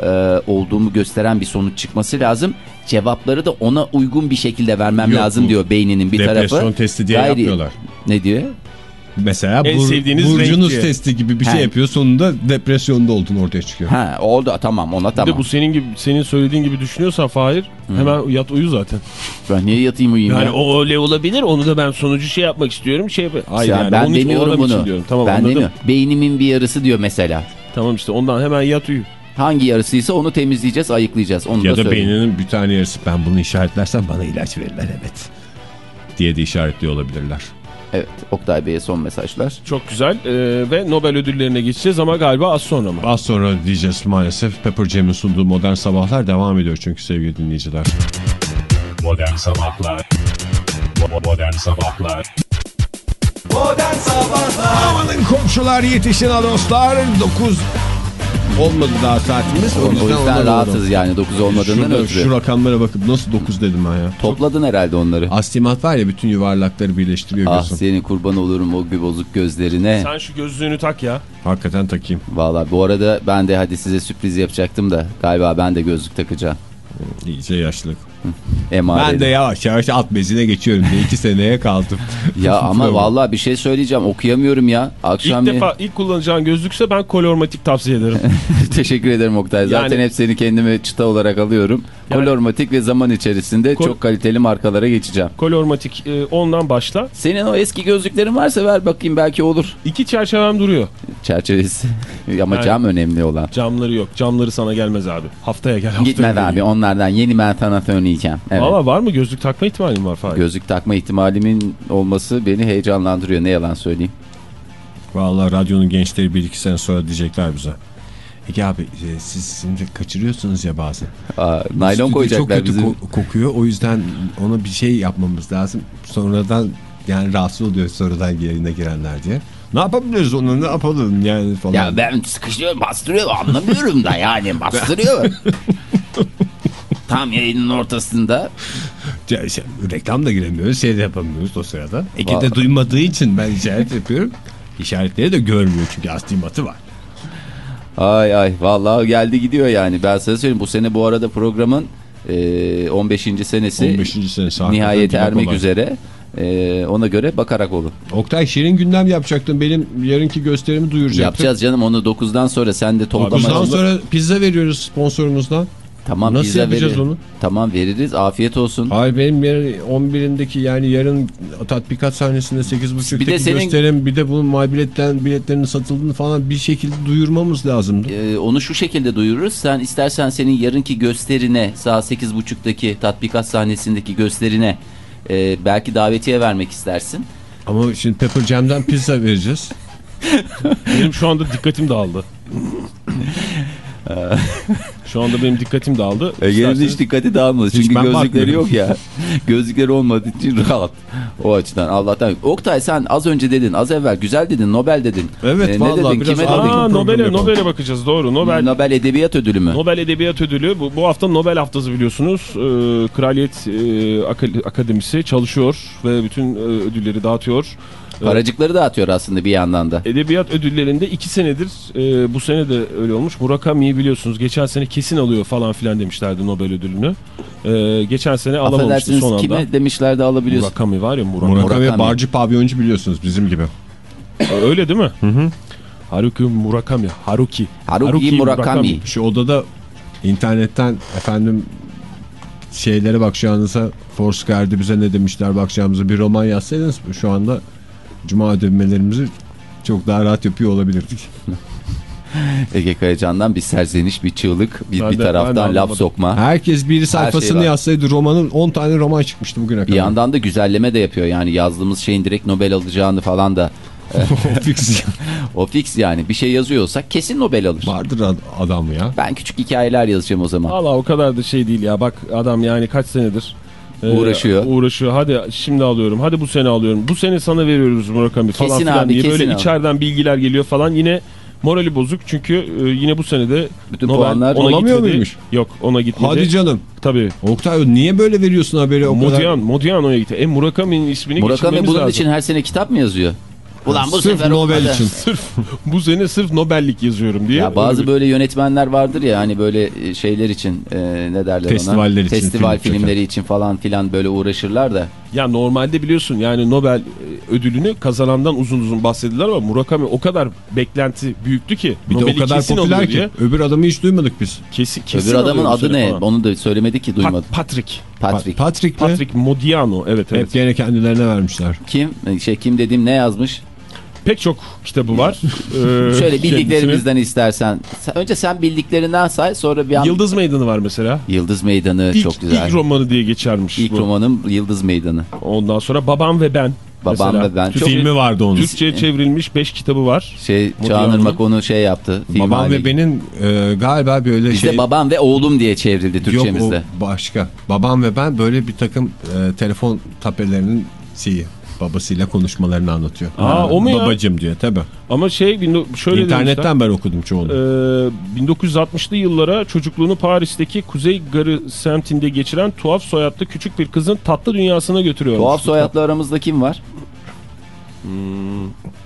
S5: e, olduğumu gösteren bir sonuç çıkması lazım. Cevapları da ona uygun bir şekilde vermem
S4: Yok,
S5: lazım diyor beyninin bir tarafı.
S4: Depresyon testi diye
S5: Gayri-
S4: yapmıyorlar.
S5: Ne diyor?
S4: Mesela
S6: En
S4: bur,
S6: sevdiğiniz
S4: burcunuz
S6: diye.
S4: testi gibi bir
S5: He.
S4: şey yapıyor. Sonunda depresyonda olduğun ortaya çıkıyor.
S5: Ha oldu tamam ona
S6: Bir
S5: tamam.
S6: de bu senin gibi senin söylediğin gibi düşünüyorsan Fahir hemen yat uyu zaten.
S5: Ben niye yatayım uyuyayım
S6: Yani
S5: ya?
S6: o öyle olabilir. Onu da ben sonucu şey yapmak istiyorum. Şey yap- Hayır
S5: Ya
S6: yani
S5: ben demiyorum bunu.
S6: diyorum. Tamam
S5: ben
S6: anladım.
S5: demiyorum. Beynimin bir yarısı diyor mesela.
S6: Tamam işte ondan hemen yat uyu.
S5: Hangi yarısıysa onu temizleyeceğiz, ayıklayacağız. Onu
S4: Ya
S5: da
S4: da beyninin bir tane yarısı ben bunu işaretlersem bana ilaç verirler evet. Diye de işaretliyor olabilirler.
S5: Evet, Oktay Bey'e son mesajlar.
S6: Çok güzel. Ee, ve Nobel ödüllerine geçeceğiz ama galiba az sonra mı?
S4: Az sonra diyeceğiz maalesef Pepper Jam'in sunduğu Modern Sabahlar devam ediyor çünkü sevgili dinleyiciler.
S3: Modern Sabahlar Bo- Modern Sabahlar
S4: Amanın komşular yetişin ha dostlar. 9 olmadı daha saatimiz.
S5: O, o yüzden
S4: ona
S5: rahatız
S4: doğru.
S5: yani 9 olmadığından
S4: Şurada,
S5: ötürü.
S4: şu rakamlara bakıp nasıl 9 dedim ben ya.
S5: Topladın herhalde onları.
S4: Astimat var ya bütün yuvarlakları birleştiriyor
S5: Ah
S4: gözüm.
S5: senin kurban olurum o bir bozuk gözlerine.
S6: Sen şu gözlüğünü tak ya.
S4: Hakikaten takayım.
S5: Valla bu arada ben de hadi size sürpriz yapacaktım da galiba ben de gözlük takacağım.
S4: İyice yaşlılık.
S5: Emaret.
S4: Ben de yavaş yavaş alt bezine geçiyorum diye 2 seneye kaldım.
S5: Ya ama vallahi bir şey söyleyeceğim okuyamıyorum ya. Akşam
S6: İlk defa ilk kullanacağın gözlükse ben kolormatik tavsiye ederim.
S5: Teşekkür ederim Oktay. Zaten
S6: Yani-
S5: hep seni kendime çıta olarak alıyorum.
S6: Yani-
S5: Kolormatik ve zaman içerisinde
S6: Kol-
S5: çok kaliteli markalara geçeceğim.
S6: kolormatik e, ondan başla.
S5: Senin o eski gözlüklerin varsa ver bakayım belki olur.
S6: İki çerçevem duruyor.
S5: Çerçevesi. Ama
S6: Yani-
S5: cam önemli olan.
S6: Camları yok. Camları sana gelmez abi. Haftaya gel. Haftaya
S5: Gitmez abi onlardan yeni ben sana söyleyeceğim. Evet.
S6: Valla var mı gözlük takma ihtimalin var Fahir?
S5: Gözlük takma ihtimalimin olması beni heyecanlandırıyor. Ne yalan söyleyeyim.
S4: Vallahi radyonun gençleri bir iki sene sonra diyecekler bize. Ege abi e, siz şimdi kaçırıyorsunuz ya bazen.
S5: Aa, naylon
S4: Stüdyo
S5: koyacaklar
S4: Çok kötü
S5: bizim.
S4: ko- kokuyor o yüzden ona bir şey yapmamız lazım. Sonradan yani rahatsız oluyor sonradan yayına girenler diye. Ne yapabiliriz onu ne yapalım yani falan.
S5: Ya ben sıkıştırıyorum bastırıyor anlamıyorum da yani bastırıyor. Tam yayının ortasında
S4: Ya şey, reklam da giremiyoruz şey de yapamıyoruz o sırada. Ege de duymadığı için ben işaret yapıyorum. İşaretleri de görmüyor çünkü astigmatı var.
S5: Ay ay vallahi geldi gidiyor yani. Ben sana söyleyeyim bu sene bu arada programın e, 15. senesi
S4: 15. sene saat.
S5: nihayete ermek üzere. E, ona göre bakarak olun.
S4: Oktay Şirin gündem yapacaktın. Benim yarınki gösterimi duyuracaktın.
S5: Yapacağız canım onu 9'dan sonra sen de toplama.
S4: 9'dan sonra pizza veriyoruz sponsorumuzdan.
S5: Tamam
S4: Nasıl
S5: pizza
S4: yapacağız
S5: verir-
S4: onu?
S5: Tamam veririz afiyet olsun.
S4: Hayır benim yarın 11'indeki yani yarın tatbikat sahnesinde 8.30'daki
S5: Bir de senin-
S4: gösterim bir de bunun my biletten biletlerinin satıldığını falan bir şekilde duyurmamız lazımdı.
S5: E, onu şu şekilde duyururuz. Sen istersen senin yarınki gösterine saat 8.30'daki tatbikat sahnesindeki gösterine e, belki davetiye vermek istersin.
S4: Ama şimdi Pepper Jam'den pizza vereceğiz.
S6: Benim şu anda dikkatim dağıldı. şu anda benim dikkatim dağıldı.
S5: Ege'nin
S6: İsterseniz-
S5: hiç dikkati dağılmadı. Çünkü gözlükleri
S4: bakmıyorum.
S5: yok ya. gözlükleri olmadığı için rahat. O açıdan Allah'tan. Oktay sen az önce dedin, az evvel güzel dedin, Nobel dedin.
S4: Evet,
S5: ne
S4: vallahi
S5: dedin,
S4: biraz
S5: kime dedin?
S6: Nobel'e. Nobel'e bakacağız doğru. Nobel
S5: Nobel Edebiyat Ödülü mü?
S6: Nobel Edebiyat Ödülü bu, bu hafta Nobel haftası biliyorsunuz. Ee, Kraliyet e, Ak- Akademisi çalışıyor ve bütün e, ödülleri dağıtıyor.
S5: Paracıkları dağıtıyor aslında bir yandan da.
S6: Edebiyat ödüllerinde iki senedir e, bu sene de öyle olmuş. Murakami'yi biliyorsunuz geçen sene kesin alıyor falan filan demişlerdi Nobel ödülünü. E, geçen sene alamamıştı son anda.
S5: kime demişler de alabiliyorsun.
S6: Murakami var ya Murakami.
S4: Murakami,
S5: Murakami.
S4: barcı pavyoncu biliyorsunuz bizim gibi.
S6: Öyle değil mi? Hı hı. Haruki Murakami. Haruki.
S5: Haruki Murakami.
S4: Şu odada internetten efendim şeylere bakacağınıza Foursquare'de bize ne demişler bakacağımıza bir roman yazsaydınız şu anda cuma ödevmelerimizi çok daha rahat yapıyor olabilirdik.
S5: Ege Kayacan'dan bir serzeniş, bir çığlık, bir,
S6: Ben
S5: bir
S6: de-
S5: taraftan laf sokma.
S4: Herkes bir sayfasını
S5: şey
S4: yazsaydı romanın 10 tane roman çıkmıştı bugüne
S5: Bir
S4: kadar.
S5: yandan da güzelleme de yapıyor yani yazdığımız şeyin direkt Nobel alacağını falan da
S4: Fix
S5: o fix yani bir şey yazıyorsak kesin Nobel alır.
S4: Vardır ad- adam ya.
S5: Ben küçük hikayeler yazacağım o zaman.
S6: Valla o kadar da şey değil ya. Bak adam yani kaç senedir
S5: Uğraşıyor.
S6: Uğraşıyor. Hadi şimdi alıyorum. Hadi bu sene alıyorum. Bu sene sana veriyoruz Murakami falan
S5: Kesin
S6: filan
S5: abi,
S6: diye böyle
S5: abi.
S6: içeriden bilgiler geliyor falan. Yine morali bozuk çünkü e, yine bu senede
S5: Bütün
S6: Nobel
S5: puanlar
S6: ona
S4: olamıyor
S6: gitmedi.
S4: muymuş?
S6: Yok ona gitmedi.
S4: Hadi canım.
S6: Tabii.
S4: Oktay niye böyle veriyorsun haberi o kadar?
S6: Modian, Modiano'ya gitti. E Murakami'nin ismini
S5: Murakami
S6: geçirmemiz
S5: bunun
S6: lazım.
S5: için her sene kitap mı yazıyor? Ulan bu
S4: Sırf
S5: sefer
S4: Nobel
S5: olmadı.
S4: için.
S6: Sırf bu sene sırf Nobellik yazıyorum diye.
S5: Ya bazı böyle yönetmenler vardır ya hani böyle şeyler için e, ne derler ona?
S4: Festivaller için
S5: Festival
S4: film
S5: filmleri için falan filan böyle uğraşırlar da.
S6: Ya normalde biliyorsun yani Nobel e, ödülünü kazanandan uzun uzun bahsediler ama Murakami o kadar beklenti büyüktü ki
S4: Bir de
S6: Nobel'i
S4: o kadar
S6: kesin
S4: popüler ki.
S6: diye.
S4: Öbür adamı hiç duymadık biz.
S6: Kesin, kesin
S5: Öbür adamın adı ne?
S6: falan.
S5: Onu da söylemedi ki duymadım.
S6: Pat- Patrick.
S5: Patrick.
S4: Patrick mi?
S6: Patrick Modiano evet evet.
S4: Hep gene kendilerine vermişler.
S5: Kim? Şey kim dediğim ne yazmış?
S6: Pek çok kitabı var. Ee,
S5: Şöyle bildiklerimizden istersen. Sen- Önce sen bildiklerinden say sonra bir an...
S6: Yıldız Meydanı var mesela.
S5: Yıldız Meydanı
S6: İlk,
S5: çok güzel.
S6: ilk romanı diye geçermiş.
S5: İlk
S6: bu.
S5: romanım Yıldız Meydanı.
S6: Ondan sonra Babam ve Ben.
S5: Babam
S6: mesela.
S5: ve Ben. Çok-
S4: Filmi vardı onun.
S6: Türkçe'ye çevrilmiş 5 kitabı var.
S5: Şey Irmak onu şey yaptı.
S4: Babam ve benim e, galiba böyle
S5: Bizde
S4: şey...
S5: babam ve oğlum diye çevrildi Türkçemizde.
S4: Yok o başka. Babam ve ben böyle bir takım e, telefon tapelerinin şeyi babasıyla konuşmalarını anlatıyor.
S6: Aa, o mu ya?
S4: Babacım diyor tabi.
S6: Ama şey şöyle demişler.
S4: İnternetten ben okudum çoğunu.
S6: Ee, 1960'lı yıllara çocukluğunu Paris'teki Kuzey Garı semtinde geçiren tuhaf soyadlı küçük bir kızın tatlı dünyasına götürüyor.
S5: Tuhaf soyadlı aramızda kim var?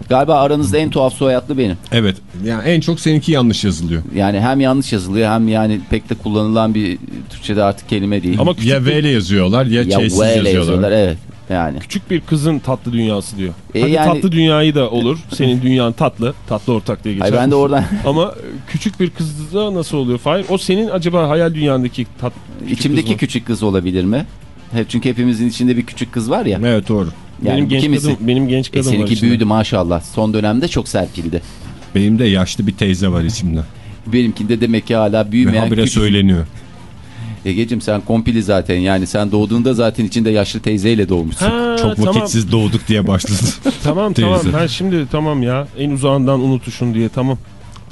S5: Galiba aranızda en tuhaf soyadlı benim.
S4: Evet. Yani en çok seninki yanlış yazılıyor.
S5: Yani hem yanlış yazılıyor hem yani pek de kullanılan bir Türkçe'de artık kelime değil.
S6: Ama
S4: Ya V ile yazıyorlar ya,
S5: ya
S4: Ç'siz yazıyorlar.
S5: yazıyorlar evet. Yani
S6: küçük bir kızın tatlı dünyası diyor.
S5: E
S6: Hadi
S5: yani-
S6: tatlı dünyayı da olur. Senin dünyan tatlı. Tatlı ortak diye geçer.
S5: Ay ben de oradan
S6: Ama e, küçük bir kızda nasıl oluyor Fahir? O senin acaba hayal dünyandaki tat, küçük
S5: içimdeki
S6: kız mı?
S5: küçük kız olabilir mi? Hep çünkü hepimizin içinde bir küçük kız var ya.
S4: Evet doğru.
S5: Yani
S6: benim genç
S5: kimisi-
S6: kadın, benim genç
S5: E
S6: kadın var
S5: seninki
S6: içinde.
S5: büyüdü maşallah. Son dönemde çok serpildi.
S4: Benim de yaşlı bir teyze var içimde.
S5: Benimkinde demek ki hala
S4: Ve
S5: büyümeyen
S4: habire
S5: küçük.
S4: söyleniyor.
S5: Egeciğim sen kompili zaten yani sen doğduğunda zaten içinde yaşlı teyzeyle doğmuşsun.
S6: Ha,
S4: Çok
S6: tamam.
S4: vakitsiz doğduk diye başladı.
S6: Tamam
S4: Teyze.
S6: tamam ben şimdi tamam ya en uzağından unutuşun diye tamam.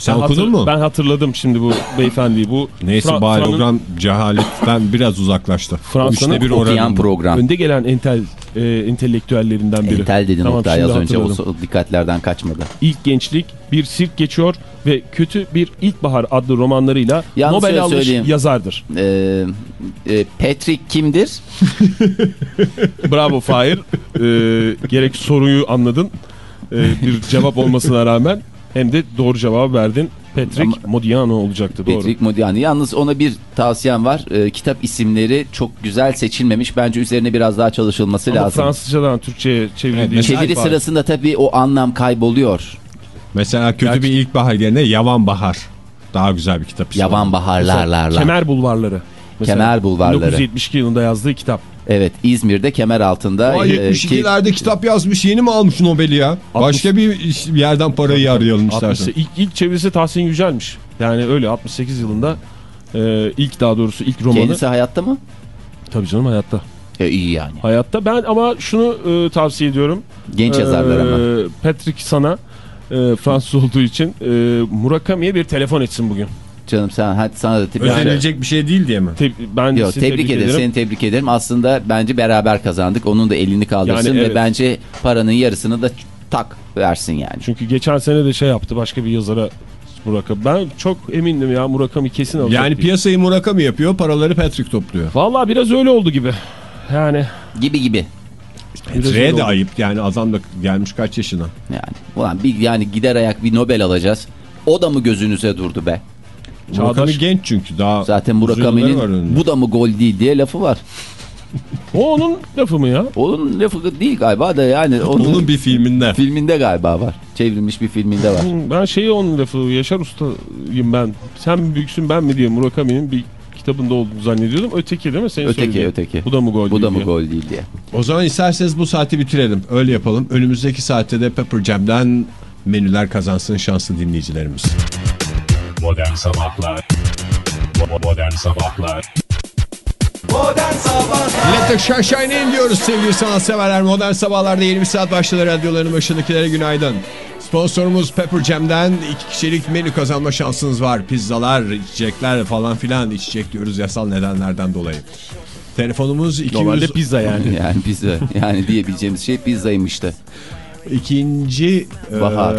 S4: Sen
S6: Ben
S4: okudun
S6: hatır-
S4: mu?
S6: Ben hatırladım şimdi bu beyefendiyi. Bu
S4: Neyse
S6: Fra-
S4: balogram cehaletten biraz uzaklaştı.
S6: Fransa'nın
S4: bir
S5: Okuyan program.
S6: önde gelen entel e, entelektüellerinden biri.
S5: Entel dedin
S6: Tamam,
S5: Oktay az önce o, dikkatlerden kaçmadı.
S6: İlk gençlik bir sirk geçiyor ve kötü bir ilkbahar adlı romanlarıyla
S5: Yalnız
S6: Nobel almış
S5: söyleyeyim.
S6: yazardır.
S5: Ee, e, Patrick kimdir?
S6: Bravo Fahir. E, gerek soruyu anladın e, bir cevap olmasına rağmen hem de doğru cevabı verdin. Patrick
S5: Ama-
S6: Modiano olacaktı doğru.
S5: Patrick Modiani. Yalnız ona bir tavsiyem var. Ee, kitap isimleri çok güzel seçilmemiş. Bence üzerine biraz daha çalışılması
S6: Ama
S5: lazım.
S6: Fransızcadan Türkçe'ye çevrildiği
S4: Evet,
S5: Çeviri
S6: Fahir.
S5: sırasında tabii o anlam kayboluyor.
S4: Mesela kötü
S6: Gerçi-
S4: bir ilkbahar yerine Yavan Bahar. Daha güzel bir kitap. ismi.
S5: Yaban baharlarlarla.
S6: Kemer Bulvarları. Mesela
S5: Kemer Bulvarları.
S6: 1972 yılında yazdığı kitap.
S5: Evet İzmir'de kemer altında. E,
S4: 72'lerde kitap yazmış yeni mi almış Nobel'i ya? Başka bir yerden parayı arayalım
S6: 60,
S4: istersen.
S6: ilk, ilk çevirisi Tahsin Yücel'miş. Yani öyle 68 yılında e, ilk daha doğrusu ilk romanı.
S5: Kendisi hayatta mı?
S6: Tabii canım hayatta.
S5: E, iyi yani.
S6: Hayatta ben ama şunu e, tavsiye ediyorum.
S5: Genç yazarlar ama.
S6: E, Patrick sana e, Fransız olduğu için e, Murakami'ye bir telefon etsin bugün.
S5: Canım sen hadi sana da tebrik
S4: Özenilecek bir şey değil diye mi?
S6: Te- ben
S5: Yok,
S6: sizi
S5: tebrik, ederim. Seni tebrik ederim. Aslında bence beraber kazandık. Onun da elini kaldırsın
S6: Yani
S5: ve
S6: evet.
S5: bence paranın yarısını da tak versin yani.
S6: Çünkü geçen sene de şey yaptı başka bir yazara Murakami. Ben çok emindim ya Murakami kesin alacak
S4: Yani
S6: diye.
S4: piyasayı Murakami yapıyor, paraları Patrick topluyor.
S6: Vallahi biraz öyle oldu gibi. Yani
S5: Gibi gibi.
S4: Patrick'e de
S6: oldu.
S4: ayıp yani adam da gelmiş kaç yaşına.
S5: Yani ulan bir yani gider ayak bir Nobel alacağız. O da mı gözünüze durdu be?
S4: Murakami
S6: Çağdaş-
S4: genç çünkü daha
S5: Zaten Murakami'nin bu da mı gol değil diye lafı var.
S6: O onun lafı mı ya?
S5: Onun lafı değil galiba da yani onun,
S4: Onun bir filminde.
S5: filminde galiba var. Çevrilmiş bir filminde var.
S6: Ben şeyi onun lafı Yaşar Usta'yım ben. Sen mi büyüksün ben mi diye Murakami'nin bir kitabında olduğunu zannediyordum. Öteki değil mi? Senin
S5: Öteki
S6: söylediğin.
S5: öteki.
S6: Bu da mı gol
S5: Bu da
S6: değil
S5: mı
S6: diye.
S5: gol değil diye.
S4: O zaman isterseniz bu saati bitirelim. Öyle yapalım. Önümüzdeki saatte de Pepper Jam'den menüler kazansın şanslı dinleyicilerimiz.
S3: Modern Sabahlar Bo- Modern Sabahlar
S4: Let the sunshine in diyoruz sevgili sanatseverler. Modern sabahlarda yeni bir saat başladı. Radyoların başındakilere günaydın. Sponsorumuz Pepper Jam'den iki kişilik menü kazanma şansınız var. Pizzalar, içecekler falan filan içecek diyoruz yasal nedenlerden dolayı. Telefonumuz 200...
S6: Normalde pizza yani.
S5: Yani pizza. Yani diyebileceğimiz şey pizzaymış
S4: İkinci e,
S5: Bahar.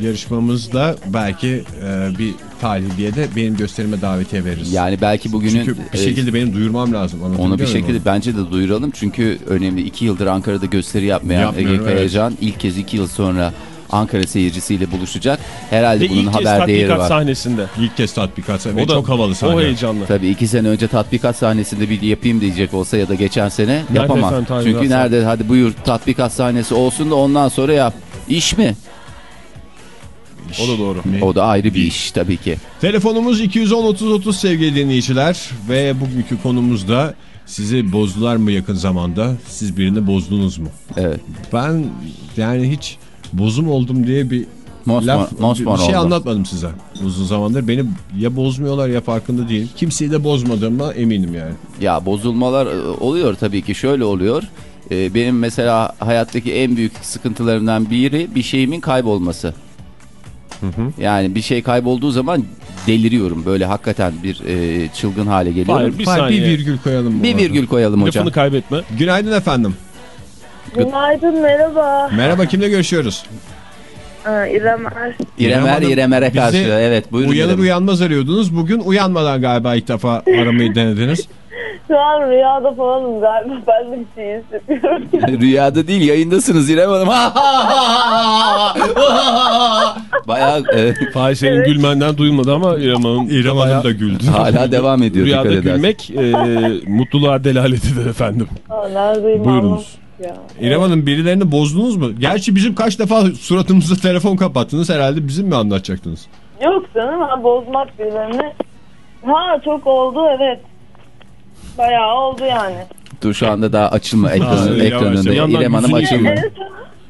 S4: yarışmamızda belki e, bir talihliye de benim gösterime davetiye veririz.
S5: Yani belki bugünün
S4: Çünkü bir
S5: e,
S4: şekilde benim duyurmam lazım.
S5: onu bir şekilde bence de duyuralım. Çünkü önemli. iki yıldır Ankara'da gösteri yapmayan
S4: Yapmıyorum,
S5: Ege
S4: evet.
S5: Kayacan ilk kez iki yıl sonra Ankara seyircisiyle buluşacak. Herhalde
S6: Ve
S5: bunun
S6: ilk kez
S5: haber değeri
S6: tatbikat
S5: var.
S6: sahnesinde.
S4: İlk kez tatbikat ve
S6: O da
S4: çok havalı sahne.
S6: O heyecanlı.
S5: Tabii iki sene önce tatbikat sahnesinde bir yapayım diyecek olsa ya da geçen sene yapamam.
S6: efendim tatbikat
S5: Çünkü nerede hadi buyur tatbikat sahnesi olsun da ondan sonra yap. İş mi?
S6: O da doğru.
S5: O da ayrı bir iş tabii ki.
S4: Telefonumuz 210-30-30 sevgili dinleyiciler ve bugünkü konumuz da sizi bozdular mı yakın zamanda? Siz birini bozdunuz mu?
S5: Evet.
S4: Ben yani hiç bozum oldum diye bir
S5: Mosmor,
S4: laf,
S5: mosmor
S4: bir şey
S5: oldu.
S4: anlatmadım size uzun zamandır. Beni ya bozmuyorlar ya farkında değil. Kimseyi de bozmadığıma eminim yani.
S5: Ya bozulmalar e, oluyor tabii ki şöyle oluyor. E, Benim mesela hayattaki en büyük sıkıntılarımdan biri bir şeyimin kaybolması. Yani bir şey kaybolduğu zaman deliriyorum. Böyle hakikaten bir e, çılgın hale geliyorum.
S6: Hayır, bir
S4: Hayır, bir virgül koyalım.
S5: bir
S4: arada.
S5: virgül koyalım hocam.
S6: Lafını kaybetme.
S4: Günaydın efendim.
S7: Günaydın merhaba.
S4: Merhaba kimle görüşüyoruz?
S7: Aa, İrem Er.
S5: İremer'e
S4: bizi
S5: karşı. Evet buyurun.
S4: Uyanır
S5: İrem.
S4: uyanmaz arıyordunuz. Bugün uyanmadan galiba ilk defa aramayı denediniz.
S7: Şu an rüyada falanım galiba. Ben de bir şey hissediyorum.
S5: Rüyada değil yayındasınız İrem Hanım. Bayağı e,
S6: Fahir senin gülmenden duyulmadı ama İrem Hanım
S4: İrem Hanım da güldü.
S5: hala devam ediyor.
S6: Rüyada gülmek e, mutluluğa delaletidir efendim.
S7: Aa, neredeyim
S6: Buyurunuz.
S7: anlamadım Ya.
S4: İrem Hanım birilerini bozdunuz mu? Gerçi bizim kaç defa suratımıza telefon kapattınız herhalde bizim mi anlatacaktınız?
S7: Yok canım ha bozmak birilerini. Ha çok oldu evet. Bayağı oldu yani.
S5: Dur şu anda daha açılma ekranı,
S4: yavaş
S5: ekranında.
S6: yavaş. Yandan
S5: İrem Hanım
S6: yüzünü
S5: açılma.
S7: En son,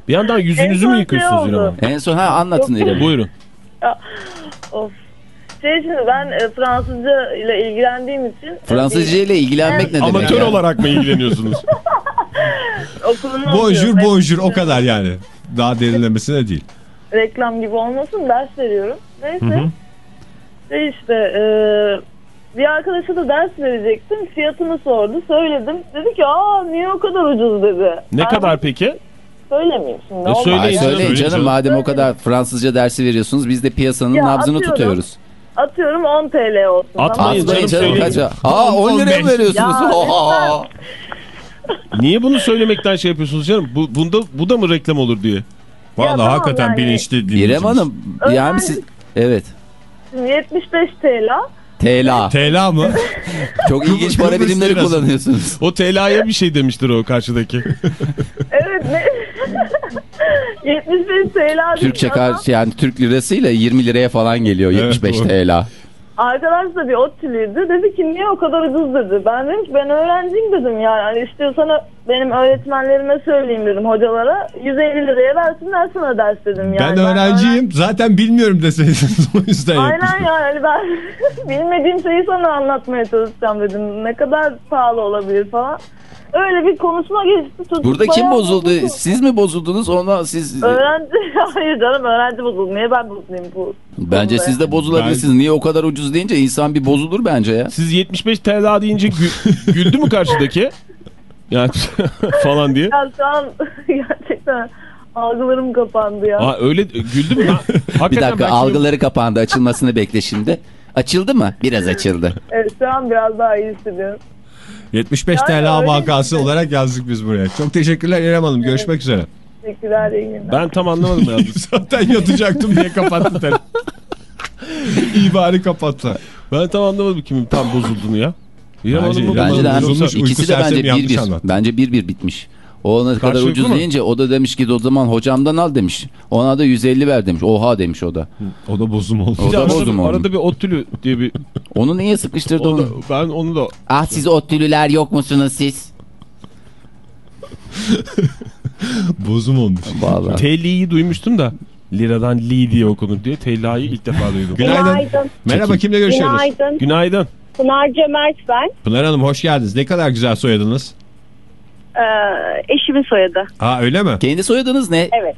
S6: Bir yandan yüzünüzü
S7: En
S6: mü
S7: son
S6: yıkıyorsunuz
S7: şey
S6: İrem
S7: oldu.
S6: Hanım?
S5: En son ha anlatın İrem.
S6: Buyurun.
S7: of. Şey şimdi ben e, Fransızca ile ilgilendiğim için
S5: Fransızca ile ilgilenmek ne demek
S6: Amatör
S5: ya?
S6: olarak mı ilgileniyorsunuz?
S7: okulunu
S4: Bonjour
S7: okuyorum.
S4: bonjour o kadar yani. Daha derinlemesine değil.
S7: reklam gibi olmasın ders veriyorum. Neyse. Ve işte e, bir arkadaşa da ders verecektim. Fiyatını sordu. Söyledim. Dedi ki aa niye o kadar ucuz dedi.
S6: Ne
S7: Ben
S6: kadar peki?
S7: Söylemeyeyim şimdi.
S6: E,
S7: olmaz.
S6: söyle.
S5: Ay,
S6: Söyleyin
S5: söyleyin
S6: canım,
S5: canım
S6: söyleyin
S5: madem o kadar Fransızca dersi veriyorsunuz biz de piyasanın
S7: Ya,
S5: nabzını
S7: atıyorum.
S5: tutuyoruz.
S7: Atıyorum 10 TL olsun.
S6: Atmayın
S7: tamam
S6: canım, söyleyin.
S5: kaça? Aa 10 liraya mı
S4: 15.
S5: veriyorsunuz?
S7: Ya,
S5: Oha!
S6: Niye bunu söylemekten şey yapıyorsunuz canım? Bu, bunda, bu da mı reklam olur diye?
S4: Vallahi
S7: tamam
S4: hakikaten
S7: yani.
S4: bilinçli dinleyicimiz.
S5: İrem Hanım yani siz... Evet.
S7: Şimdi 75 TL.
S5: TLA.
S4: TLA mı?
S5: Çok ilginç para
S4: lirası.
S5: kullanıyorsunuz.
S6: O TLA'ya bir şey demiştir o karşıdaki.
S7: Evet ne? 75 TL.
S5: Türkçe karşı yani Türk lirasıyla 20 liraya falan geliyor
S4: Evet,
S5: 75
S4: doğru.
S5: TLA.
S7: Arkadaş da bir ODTÜ'lüydü. Dedi ki niye o kadar ucuz dedi. Ben dedim ki ben öğrenciyim dedim yani. Hani istiyorsan benim öğretmenlerime söyleyeyim dedim hocalara. 150 liraya versinler sana ders dedim yani.
S4: ben öğrenciyim zaten bilmiyorum deseydiniz o yüzden
S7: Aynen
S4: yapmıştım.
S7: yani ben bilmediğim şeyi sana anlatmaya çalışacağım dedim. Ne kadar pahalı olabilir falan. Öyle bir konuşma geçti. Çocuk
S5: Burada kim bozuldu?
S7: bozuldu.
S5: Siz mi bozuldunuz? Ona siz
S7: Öğrenci, hayır canım öğrenci bozuldu. Niye ben bozulayım bu?
S5: Bence siz de bozulabilirsiniz. Niye o kadar ucuz deyince insan bir bozulur bence ya.
S6: Siz 75 TL deyince gü- güldü mü karşıdaki? Yani falan diye.
S7: Ya şu an gerçekten algılarım kapandı ya.
S6: Aa, öyle güldü mü? Ben,
S5: Bir dakika
S6: ben şimdi-
S5: algıları kapandı. Açılmasını bekle şimdi. Açıldı mı? Biraz açıldı.
S7: Evet şu an biraz daha iyi hissediyorum.
S4: 75
S7: Yani
S4: TL vakası
S7: işte.
S4: olarak yazdık biz buraya. Çok teşekkürler İrem Hanım. Görüşmek üzere.
S7: Teşekkürler.
S6: Ben tam anlamadım yalnız.
S4: Zaten yatacaktım diye kapattı telefonu. İyi bari kapattı.
S6: Ben tam anlamadım kimin tam bozulduğunu ya. İrem
S4: Bence-
S6: Hanım
S4: bence
S5: de
S4: bozulmuş,
S5: ikisi de bence bir bir. Bence bir bir bitmiş. O ona kadar ucuz
S6: mı?
S5: deyince o da demiş ki o zaman hocamdan al demiş. Ona da 150 ver demiş. Oha demiş o da.
S4: O da bozum oldu.
S5: O da
S6: arada,
S5: bozum oldu.
S6: arada bir ODTÜ'lü diye bir...
S5: Onu niye sıkıştırdı
S6: O da,
S5: onu?
S6: ben onu da...
S5: Ah siz ottülüler yok musunuz siz?
S4: Bozum olmuş.
S5: Vallahi.
S6: TL'yi duymuştum da liradan li diye okunur diye TL'yi ilk defa duydum.
S4: Günaydın.
S8: Günaydın.
S4: Merhaba kimle görüşüyoruz?
S8: Günaydın.
S6: Günaydın.
S8: Pınar Cömert ben.
S4: Pınar Hanım hoş geldiniz. Ne kadar güzel soyadınız.
S8: Ee, eşimin soyadı.
S4: Ha öyle mi?
S5: Kendi soyadınız ne?
S8: Evet.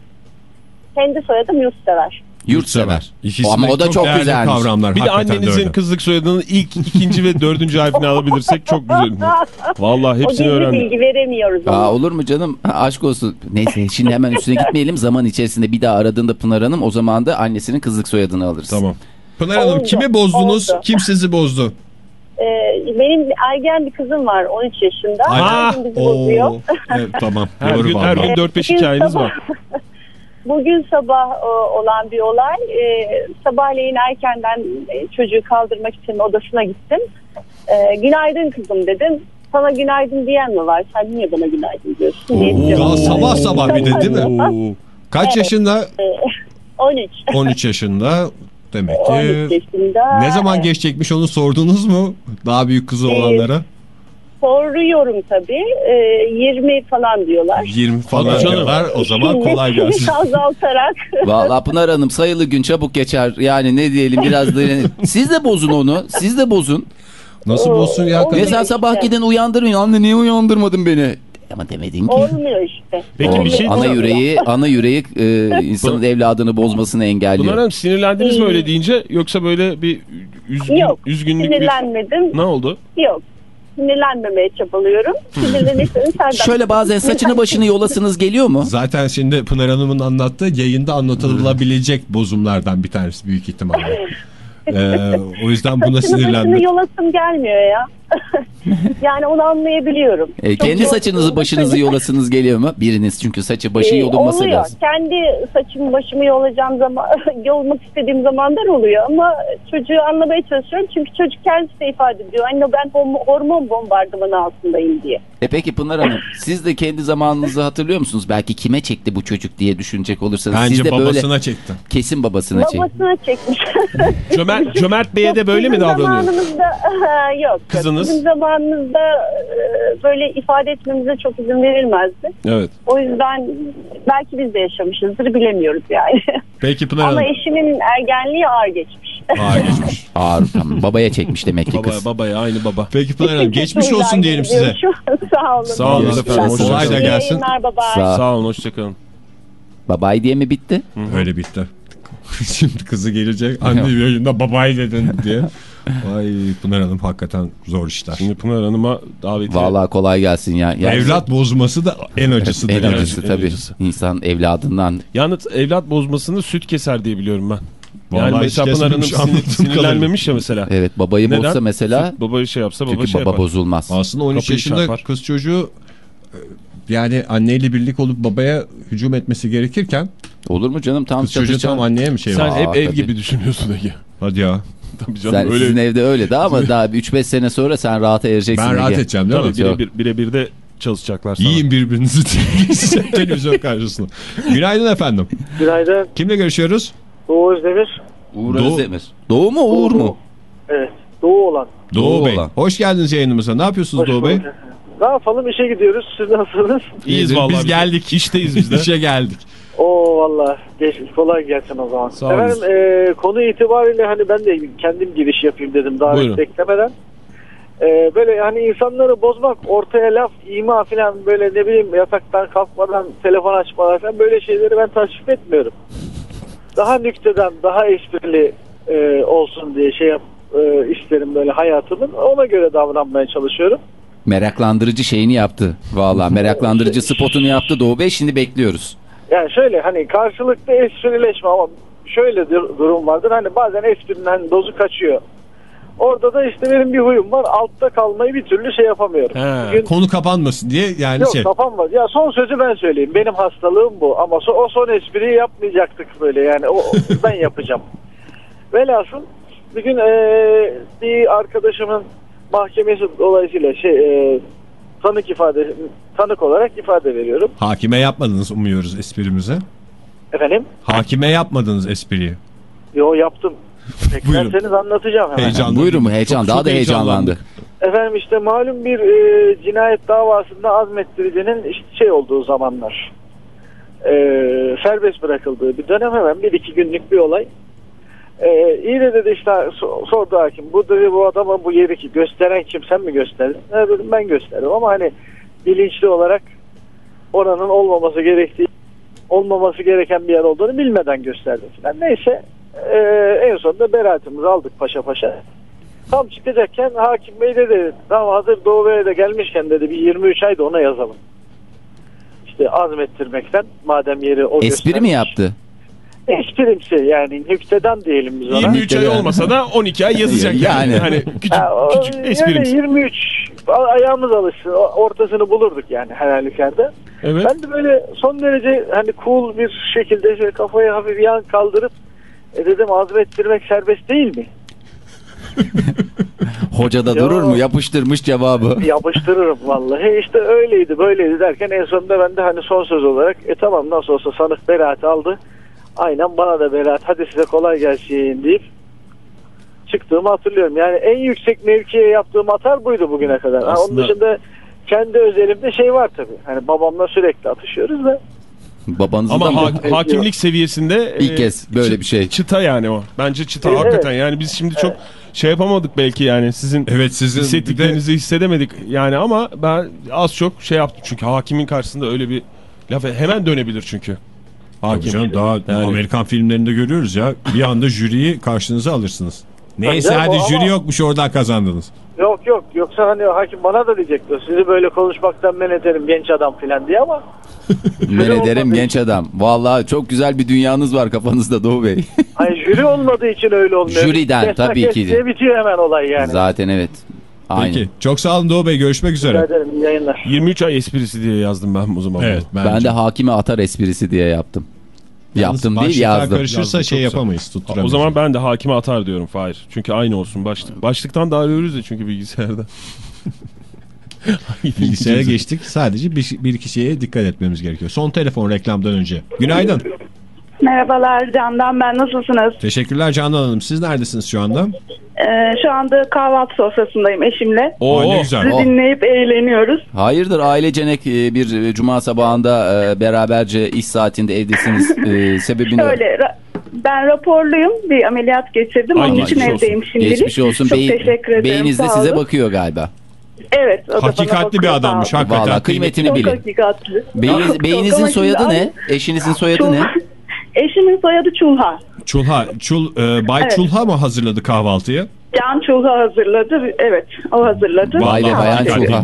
S8: Kendi soyadım Yurtsever.
S5: Yurtsever.
S4: İkisi
S5: Ama
S4: de
S5: o da çok
S4: değerli
S5: güzelmiş.
S4: kavramlar.
S6: Bir de annenizin
S4: dördü.
S6: kızlık soyadının ilk, ikinci ve dördüncü harfini alabilirsek çok güzel. Vallahi hepsini öğrendim.
S8: bilgi veremiyoruz.
S5: Aa, olur mu canım? Aşk olsun. Neyse şimdi hemen üstüne gitmeyelim. Zaman içerisinde bir daha aradığında Pınar Hanım o zaman da annesinin kızlık soyadını alırız.
S6: Tamam.
S4: Pınar Hanım
S8: Oldu,
S4: kimi bozdunuz?
S8: oldu.
S4: Kim sizi bozdu?
S8: Ee, benim ergen bir kızım var 13 yaşında.
S4: Ay-
S8: Her gün bizi bozuyor.
S4: Evet, tamam.
S6: Her gün, her gün 4-5
S8: Bugün
S6: hikayeniz
S8: sabah-
S6: var.
S8: Bugün sabah e, olan bir olay. E, sabahleyin erkenden e, çocuğu kaldırmak için odasına gittim. E, günaydın kızım dedim. Sana günaydın diyen mi var? Sen niye bana günaydın diyorsun?
S4: Oo, sabah sabah bir de değil mi?
S6: Oo.
S4: Kaç yaşında?
S8: 13.
S4: 13 yaşında. Demek
S8: 13
S4: ki
S8: yaşında.
S4: ne zaman geçecekmiş onu sordunuz mu? Daha büyük kızı
S8: Ee,
S4: olanlara.
S8: Soruyorum tabii. E, 20 falan diyorlar.
S4: 20 falan diyorlar. O zaman kolay gelsin.
S8: Azaltarak.
S5: Vallahi Pınar Hanım sayılı gün çabuk geçer. Yani ne diyelim biraz da... Siz de bozun onu. Siz de bozun.
S4: Nasıl bozsun ya?
S5: Mesela
S8: işte.
S5: sabah giden uyandırın. Anne niye uyandırmadın beni? Ama demedin ki.
S8: Olmuyor işte.
S6: Peki bir şey
S5: ana yüreği, ana yüreği e, insanın evladını bozmasını
S6: Pınar
S5: engelliyor.
S6: Hanım sinirlendiniz mi öyle deyince yoksa böyle bir üzgün,
S8: Yok.
S6: üzgünlük bir...
S8: Sinirlenmedim.
S6: Ne oldu?
S8: Yok. Sinirlenmemeye çabalıyorum. Sinirlenirseniz senden.
S5: Şöyle bazen saçını başını yolasınız geliyor mu?
S4: Zaten şimdi Pınar Hanım'ın anlattığı yayında anlatılabilecek bozumlardan bir tanesi büyük ihtimalle. Ee, o yüzden buna
S8: Saçını başını
S4: sinirlendim.
S8: yolasım gelmiyor ya. yani onu anlayabiliyorum.
S5: E, kendi saçınızı başınızı yolasınız geliyor mu? Biriniz çünkü saçı başı
S8: Ee,
S5: yolunması
S8: oluyor.
S5: lazım.
S8: Kendi saçımı başımı yolacağım zaman yolmak istediğim zamanlar oluyor ama çocuğu anlamaya çalışıyorum çünkü çocuk kendisi de ifade ediyor. Anne ben horm- hormon bombardımanı altındayım diye.
S5: E peki Pınar Hanım siz de kendi zamanınızı hatırlıyor musunuz? Belki kime çekti bu çocuk diye düşünecek olursanız.
S4: Bence
S5: siz de
S4: babasına
S5: böyle
S4: çekti.
S5: kesin babasına çekti.
S8: Babasına çekmiş.
S6: Cömert, Cömert Bey'e de böyle mi davranıyor?
S8: zamanımızda yok.
S6: Kızınız?
S8: Bizim zamanımızda e, böyle ifade etmemize çok izin verilmezdi.
S6: Evet.
S8: O yüzden belki biz de yaşamışızdır bilemiyoruz yani.
S4: Peki Pınar
S8: Ama
S4: Hanım.
S8: eşimin ergenliği ağır geçmiş.
S4: Aa, geçmiş.
S5: Ağır tamam. Babaya çekmiş demek ki
S6: Baba,
S5: kız.
S6: babaya aynı baba.
S4: Peki Pınar Hanım geçmiş olsun diyelim size.
S8: gidiyor şu an. Sağ olun.
S6: Sağ olun efendim.
S5: olsun.
S6: Hoşça
S4: Kolay da gelsin.
S5: Sağ-
S6: olun hoşçakalın.
S5: Babay diye mi bitti?
S4: Öyle bitti. Şimdi kızı gelecek. Anne yayında babay dedin diye. Ay Pınar Hanım hakikaten zor işler.
S6: Şimdi Pınar Hanım'a davetiye.
S5: Vallahi kolay gelsin ya. Yani-
S4: Evlat bozması da en acısıdır.
S5: en
S4: yani.
S5: acısı
S6: en
S5: tabii.
S6: acısı.
S5: İnsan evladından.
S6: Yalnız evlat bozmasını süt keser diye biliyorum ben.
S4: Vallahi
S6: yani mesela Pınar Hanım sinir, sinirlenmemiş ya mesela.
S5: Evet babayı
S6: Neden?
S5: bozsa mesela
S6: Süt baba şey yapsa baba
S5: çünkü
S6: şey
S5: baba
S6: yapar.
S5: bozulmaz.
S4: Aslında 13
S6: Kapıyı
S4: yaşında
S6: çarpar.
S4: kız çocuğu yani anneyle birlik olup babaya hücum etmesi gerekirken
S5: Olur mu canım tam
S4: kız çocuğu
S5: çalışan-
S4: tam anneye mi şey
S6: Sen
S4: var?
S6: hep
S5: Aa,
S6: ev
S5: tabii.
S6: gibi düşünüyorsun Ege.
S4: Hadi ya.
S6: Tabii canım
S5: Sen,
S6: öyle.
S5: Sizin evde öyle de ama daha 3-5 sene sonra sen rahata ereceksin.
S4: Ben rahat
S5: Ege.
S4: edeceğim değil mi?
S6: Tabii birebir birebir de çalışacaklar sana.
S4: Yiyin birbirinizi televizyon karşısında. Günaydın efendim.
S9: Günaydın.
S4: Kimle görüşüyoruz?
S9: Doğu Özdemir.
S5: Uğur
S4: Doğu-
S5: Özdemir. Doğu mu Uğur mu?
S9: Evet. Doğu olan.
S4: Doğu,
S5: Doğu
S4: Bey.
S5: olan.
S4: Hoş geldiniz yayınımıza. Ne yapıyorsunuz
S9: Hoş
S4: Doğu Bey?
S9: bulduk. Ne yapalım işe gidiyoruz. Siz nasılsınız?
S6: İyiyiz
S4: Biz
S6: vallahi.
S4: geldik.
S6: İşteyiz biz de.
S4: İşe geldik.
S9: Oo valla geç, kolay gelsin o zaman.
S6: Sağ olun.
S9: Efendim e, konu itibariyle hani ben de kendim giriş yapayım dedim davet
S6: Buyurun.
S9: beklemeden. E, böyle hani insanları bozmak ortaya laf ima falan böyle ne bileyim yataktan kalkmadan telefon açmadan falan böyle şeyleri ben tasvip etmiyorum. Daha nükteden daha esprili e, olsun diye şey yap, e, isterim böyle hayatımın ona göre davranmaya çalışıyorum.
S5: Meraklandırıcı şeyini yaptı. Vallahi meraklandırıcı spotunu yaptı Doğu Bey. Şimdi bekliyoruz.
S9: Yani şöyle hani karşılıklı esprileşme ama şöyle bir durum vardır. Hani bazen esprinin hani dozu kaçıyor. Orada da işte benim bir huyum var. Altta kalmayı bir türlü şey yapamıyorum.
S6: He.
S9: Bugün
S4: Konu kapanmasın diye yani
S9: yok
S4: şey.
S9: kapanmaz. Ya son sözü ben söyleyeyim. Benim hastalığım bu. Ama so- o son espriyi yapmayacaktık böyle. Yani o ben yapacağım. Velhasıl bir gün eee, bir arkadaşımın mahkemesi dolayısıyla şey eee, tanık ifade tanık olarak ifade veriyorum.
S4: Hakime yapmadınız umuyoruz esprimize.
S9: Efendim?
S4: Hakime yapmadınız espriyi.
S9: Yo yaptım.
S4: Buyurun.
S9: Beklerseniz anlatacağım hemen.
S4: Heyecanlı.
S5: Buyurun heyecan
S4: Çok-
S5: daha
S4: çok
S5: da heyecanlandı.
S9: Efendim işte malum bir e, cinayet davasında azmettiricinin işte şey olduğu zamanlar. E, serbest bırakıldığı bir dönem hemen bir iki günlük bir olay. E, iyi de dedi işte so- sordu hakim. Bu dedi bu adama bu yeri ki gösteren kim sen mi gösterdin? Ne dedim ben gösterdim ama hani bilinçli olarak oranın olmaması gerektiği olmaması gereken bir yer olduğunu bilmeden gösterdim falan. Neyse e, en sonunda beraatimizi aldık paşa paşa. Tam çıkacakken hakim bey de dedi tamam hazır Doğu Bey'e de gelmişken dedi bir 23 ay da ona yazalım. İşte azmettirmekten madem yeri o
S5: Espri
S9: göstermiş.
S5: mi yaptı?
S9: Esprimsi yani nüktedan diyelim biz ona.
S6: 23 ay olmasa da 12 ay yazacak yani.
S5: Yani.
S6: Hani küçük,
S9: Ha, o-
S6: küçük
S9: öyle
S6: esprimiz.
S9: 23 a- ayağımız alışsın ortasını bulurduk yani her halükarda.
S6: Evet.
S9: Ben de böyle son derece hani cool bir şekilde şöyle kafayı hafif yan kaldırıp e dedim azmettirmek serbest değil mi?
S5: Hoca da durur mu? Yapıştırmış cevabı.
S9: Yapıştırırım vallahi. İşte öyleydi böyleydi derken en sonunda ben de hani son söz olarak e tamam nasıl olsa sanık beraat aldı. Aynen bana da beraat hadi size kolay gelsin deyip çıktığımı hatırlıyorum. Yani en yüksek mevkiye yaptığım atar buydu bugüne kadar. Ha,
S6: Aslında-
S9: Onun dışında kendi özelimde şey var tabii. Hani babamla sürekli atışıyoruz da.
S5: Babanızı da
S6: Ama ha- hakimlik seviyesinde
S5: İlk
S6: e,
S5: kez böyle bir şey.
S6: Çıta yani o. Bence çıta
S9: Evet.
S6: hakikaten. Yani biz şimdi çok şey yapamadık belki yani sizin
S4: Evet sizin bir de
S6: hissettiklerinizi hissedemedik yani ama ben az çok şey yaptım çünkü hakimin karşısında öyle bir laf hemen dönebilir çünkü. Hakim.
S4: canım, daha
S6: Yani-
S4: Amerikan filmlerinde görüyoruz ya. Bir anda jüriyi karşınıza alırsınız. Neyse
S9: Tabii
S4: hadi
S9: o
S4: jüri
S9: ama-
S4: yokmuş oradan kazandınız.
S9: Yok yok yoksa hani hakim bana da diyecekti. Sizi böyle konuşmaktan men ederim genç adam filan diye ama
S5: Men ederim genç adam. Vallahi çok güzel bir dünyanız var kafanızda Doğu Bey.
S9: hani jüri olmadığı için öyle olmuyor.
S5: Jüriden,
S9: Kesme
S5: tabii ki.
S9: diye bitiyor hemen olay yani.
S5: Zaten evet. Aynen.
S4: Peki. Çok sağ olun Doğu Bey. Görüşmek
S9: Rica
S4: üzere.
S9: ederim iyi yayınlar.
S6: 23 ay esprisi diye yazdım ben o zaman.
S4: Evet.
S5: Ben de hakime atar esprisi diye yaptım.
S4: Yalnız
S5: Yaptım değil
S4: başlıklar
S5: yazdım.
S4: karışırsa
S6: Yazdım,
S4: şey yapamayız.
S6: O
S4: Tutturamayız.
S6: zaman ben de hakime atar diyorum Fahir. Çünkü aynı olsun başlık. Başlıktan da arıyoruz ya çünkü bilgisayarda.
S4: bilgisayara geçtik. Sadece bir, bir iki şeye dikkat etmemiz gerekiyor. Son telefon reklamdan önce. Günaydın.
S10: Merhabalar Candan ben nasılsınız?
S4: Teşekkürler Canan Hanım. Siz neredesiniz şu anda?
S10: Ee, şu anda kahvaltı sofrasındayım eşimle.
S6: Oo,
S4: ne güzel.
S10: Sizi dinleyip eğleniyoruz.
S5: Hayırdır ailecenek e, bir e, cuma sabahında e, beraberce iş saatinde evdesiniz. Sebebini
S10: Şöyle ra- ben raporluyum bir ameliyat geçirdim
S6: Ay,
S10: onun için
S6: geçmiş olsun.
S10: evdeyim şimdilik.
S5: geçmiş olsun.
S10: Çok
S5: Beyin-
S10: teşekkür ederim.
S5: Beyiniz de size bakıyor galiba.
S10: Evet. o
S4: Hakikatli bir
S10: bakıyor,
S4: adammış. Hakikaten.
S5: Vallahi kıymetini
S10: Çok
S5: bilin.
S10: hakikatli.
S5: Beyiniz,
S10: Çok-
S5: beyinizin
S10: çok
S5: soyadı ne? Eşinizin soyadı
S10: Çul-
S5: ne?
S10: Eşimin soyadı Çulha.
S4: Çulha, Çul, e, Bay
S10: Evet.
S4: Çulha mı hazırladı kahvaltıyı?
S10: Can Çulha hazırladı. Evet o hazırladı.
S5: Be
S4: Vallahi
S5: bayan Çulha.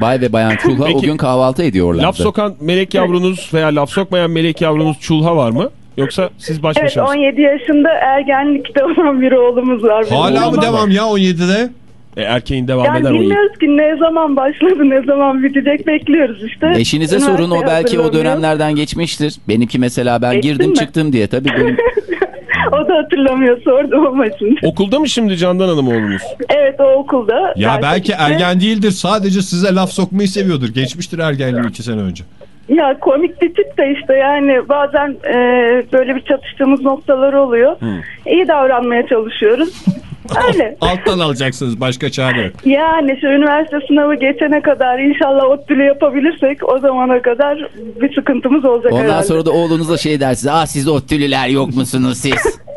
S5: Vay be bayan Çulha o
S6: Peki,
S5: gün kahvaltı ediyorlardı.
S6: Laf sokan melek yavrunuz veya laf sokmayan melek yavrunuz çulha var mı? Yoksa siz baş
S10: Evet
S6: başa mısınız?
S10: 17 yaşında ergenlikte olan bir oğlumuz var.
S4: Hala mı devam ya 17'de?
S6: E, erkeğin devam
S10: Yani
S6: eder o
S10: bilmiyoruz ki ne zaman başladı, ne zaman bitecek bekliyoruz işte.
S5: Eşinize sorun o belki o dönemlerden geçmiştir. Benimki mesela ben
S10: Geçti
S5: girdim
S10: mi?
S5: çıktım diye tabii benim
S10: o da hatırlamıyor sordum ama şimdi.
S6: Okulda mı şimdi Candan Hanım oğlunuz?
S10: Evet o okulda.
S4: Ya belki
S10: gitti.
S4: ergen değildir. Sadece size laf sokmayı seviyordur. Geçmiştir ergenliği iki sene önce.
S10: Ya komik bir tip de işte yani bazen e, böyle bir çatıştığımız noktalar oluyor. İyi davranmaya çalışıyoruz. Öyle.
S4: Alttan alacaksınız. Başka çare yok.
S10: Yani şu üniversite sınavı geçene kadar inşallah ODTÜ'lü yapabilirsek o zamana kadar bir sıkıntımız olacak
S5: ondan
S10: herhalde.
S5: sonra da oğlunuza şey der size. Aa siz o tülüler yok musunuz siz?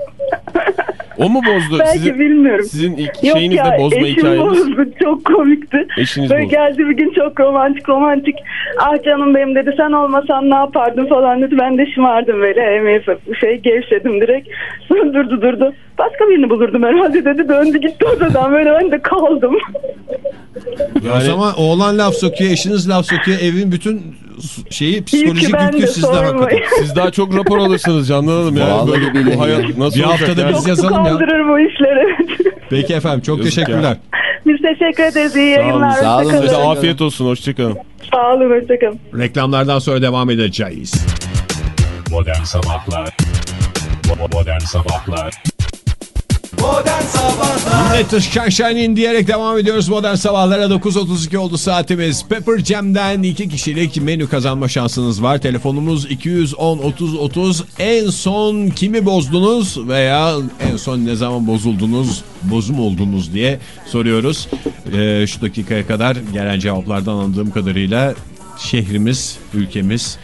S6: O mu bozdu?
S10: Belki
S6: sizin,
S10: bilmiyorum.
S6: sizin ilk
S10: Yok
S6: şeyiniz
S10: ya
S6: de bozma
S10: eşim
S6: hikayeniz.
S10: bozdu çok komikti.
S6: Eşiniz
S10: Böyle
S6: bozdu.
S10: geldi bir gün çok romantik romantik. Ah canım benim dedi sen olmasan ne yapardın falan dedi. Ben de şımardım böyle emeği şey gevşedim direkt. Sonra durdu durdu. Başka birini bulurdum herhalde dedi. Döndü gitti odadan böyle ben de kaldım.
S4: O zaman oğlan laf sokuyor, eşiniz laf sokuyor. Evin bütün şeyi psikolojik yükü
S10: de
S4: sizde hakikaten.
S6: Siz daha çok rapor alırsınız Candan Hanım. Yani
S5: Vallahi
S6: böyle
S5: billahi.
S6: bu hayat nasıl
S4: Bir haftada
S6: yani?
S4: biz
S10: Çok
S4: yazalım ya.
S10: kaldırır bu işleri.
S4: Peki efendim çok
S6: Yazık
S4: teşekkürler.
S6: ya.
S10: Biz teşekkür ederiz. İyi
S6: Sağ olun,
S10: yayınlar.
S5: sağ olun.
S10: hoşça
S6: Size
S10: kalın.
S6: afiyet olsun. Hoşçakalın.
S10: Sağ olun. Hoşçakalın.
S4: Reklamlardan sonra devam edeceğiz.
S3: Modern Sabahlar Bo- Modern Sabahlar
S4: us shine diyerek devam ediyoruz modern sabahlara 9.32 oldu saatimiz. Pepper Jam'den iki kişilik menü kazanma şansınız var. Telefonumuz 210 30 30. En son kimi bozdunuz veya en son ne zaman bozuldunuz, bozum oldunuz diye soruyoruz. Ee, şu dakikaya kadar gelen cevaplardan anladığım kadarıyla şehrimiz, ülkemiz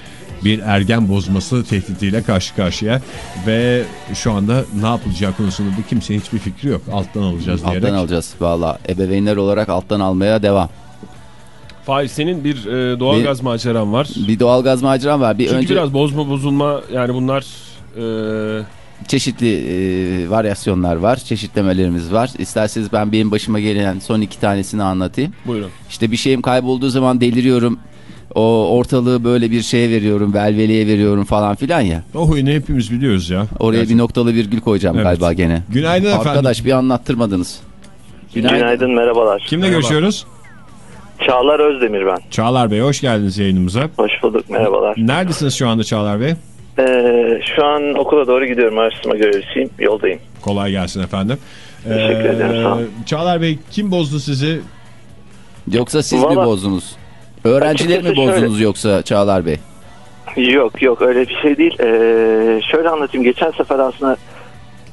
S4: bir ergen bozması tehdidiyle karşı karşıya ve şu anda ne yapılacağı konusunda da kimsenin hiçbir fikri yok. Alttan alacağız diyerek.
S5: Alttan alacağız valla. Ebeveynler olarak alttan almaya devam.
S6: Fahir senin bir e, doğalgaz maceran var.
S5: Bir doğalgaz maceram var. Bir
S6: Çünkü
S5: önce
S6: biraz bozma bozulma yani bunlar e,
S5: çeşitli e, varyasyonlar var. Çeşitlemelerimiz var. İsterseniz ben benim başıma gelen son iki tanesini anlatayım.
S6: buyurun.
S5: İşte bir şeyim kaybolduğu zaman deliriyorum. O ortalığı böyle bir şeye veriyorum, velveleye veriyorum falan filan ya.
S4: O huyunu hepimiz biliyoruz ya.
S5: Oraya
S4: Gerçekten.
S5: bir noktalı virgül koyacağım
S4: Evet.
S5: galiba gene.
S4: Günaydın efendim.
S5: Arkadaş bir anlattırmadınız.
S11: Günaydın, merhabalar.
S4: Kimle görüşüyoruz?
S11: Çağlar Özdemir ben.
S4: Çağlar Bey hoş geldiniz yayınımıza.
S11: Hoş bulduk, merhabalar.
S4: Neredesiniz şu anda Çağlar Bey?
S11: Ee, şu an okula doğru gidiyorum, araştırma görevlisiyim, yoldayım.
S4: Kolay gelsin efendim. Ee,
S11: Teşekkür ederim, sağ olun.
S4: Çağlar Bey kim bozdu sizi?
S5: Yoksa siz mi
S11: Vallahi-
S5: bozdunuz? Öğrencileri mi
S11: Açıkçası şöyle-
S5: bozdunuz yoksa Çağlar Bey?
S11: Yok yok öyle bir şey değil. Ee, şöyle anlatayım, geçen sefer aslında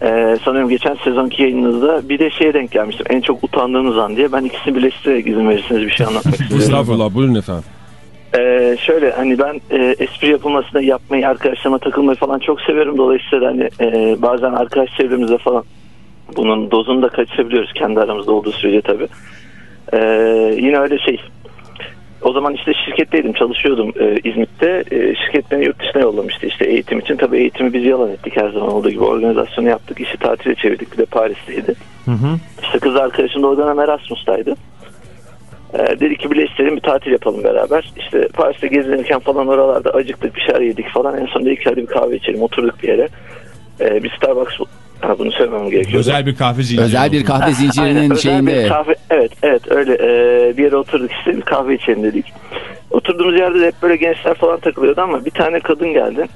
S11: e, sanıyorum geçen sezonki yayınınızda bir de şeye denk gelmiştim. En çok utandığınız an diye. Ben ikisini birleştirerek izin verirseniz bir şey anlatmak istiyorum.
S6: Estağfurullah buyurun efendim.
S11: Ee, şöyle hani ben e, espri yapılmasını yapmayı arkadaşlarıma takılmayı falan çok seviyorum. Dolayısıyla hani e, bazen arkadaş çevremizde falan bunun dozunu da kaçırabiliyoruz kendi aramızda olduğu sürece tabii. Ee, yine öyle şey. O zaman işte şirketteydim çalışıyordum e, İzmit'te. E, şirket beni yurt dışına yollamıştı işte eğitim için. Tabii eğitimi biz yalan ettik her zaman olduğu gibi organizasyonu yaptık. işi tatile çevirdik bir de Paris'teydi. İşte kız arkadaşım da o dönem Erasmus'taydı. Ee, dedik ki birleştirelim bir tatil yapalım beraber. İşte Paris'te gezinirken falan oralarda acıktık bir şeyler yedik falan. En son dedik ki hadi bir kahve içelim oturduk bir yere. Ee, bir Starbucks ha, bunu söylemem gerekiyor.
S4: Özel bir kahve zinciri.
S5: Özel bir kahve zincirinin
S11: Aynen, özel
S5: şeyinde.
S11: bir kahve, evet evet öyle e, bir yere oturduk işte bir kahve içelim dedik. Oturduğumuz yerde de hep böyle gençler falan takılıyordu ama bir tane kadın geldi.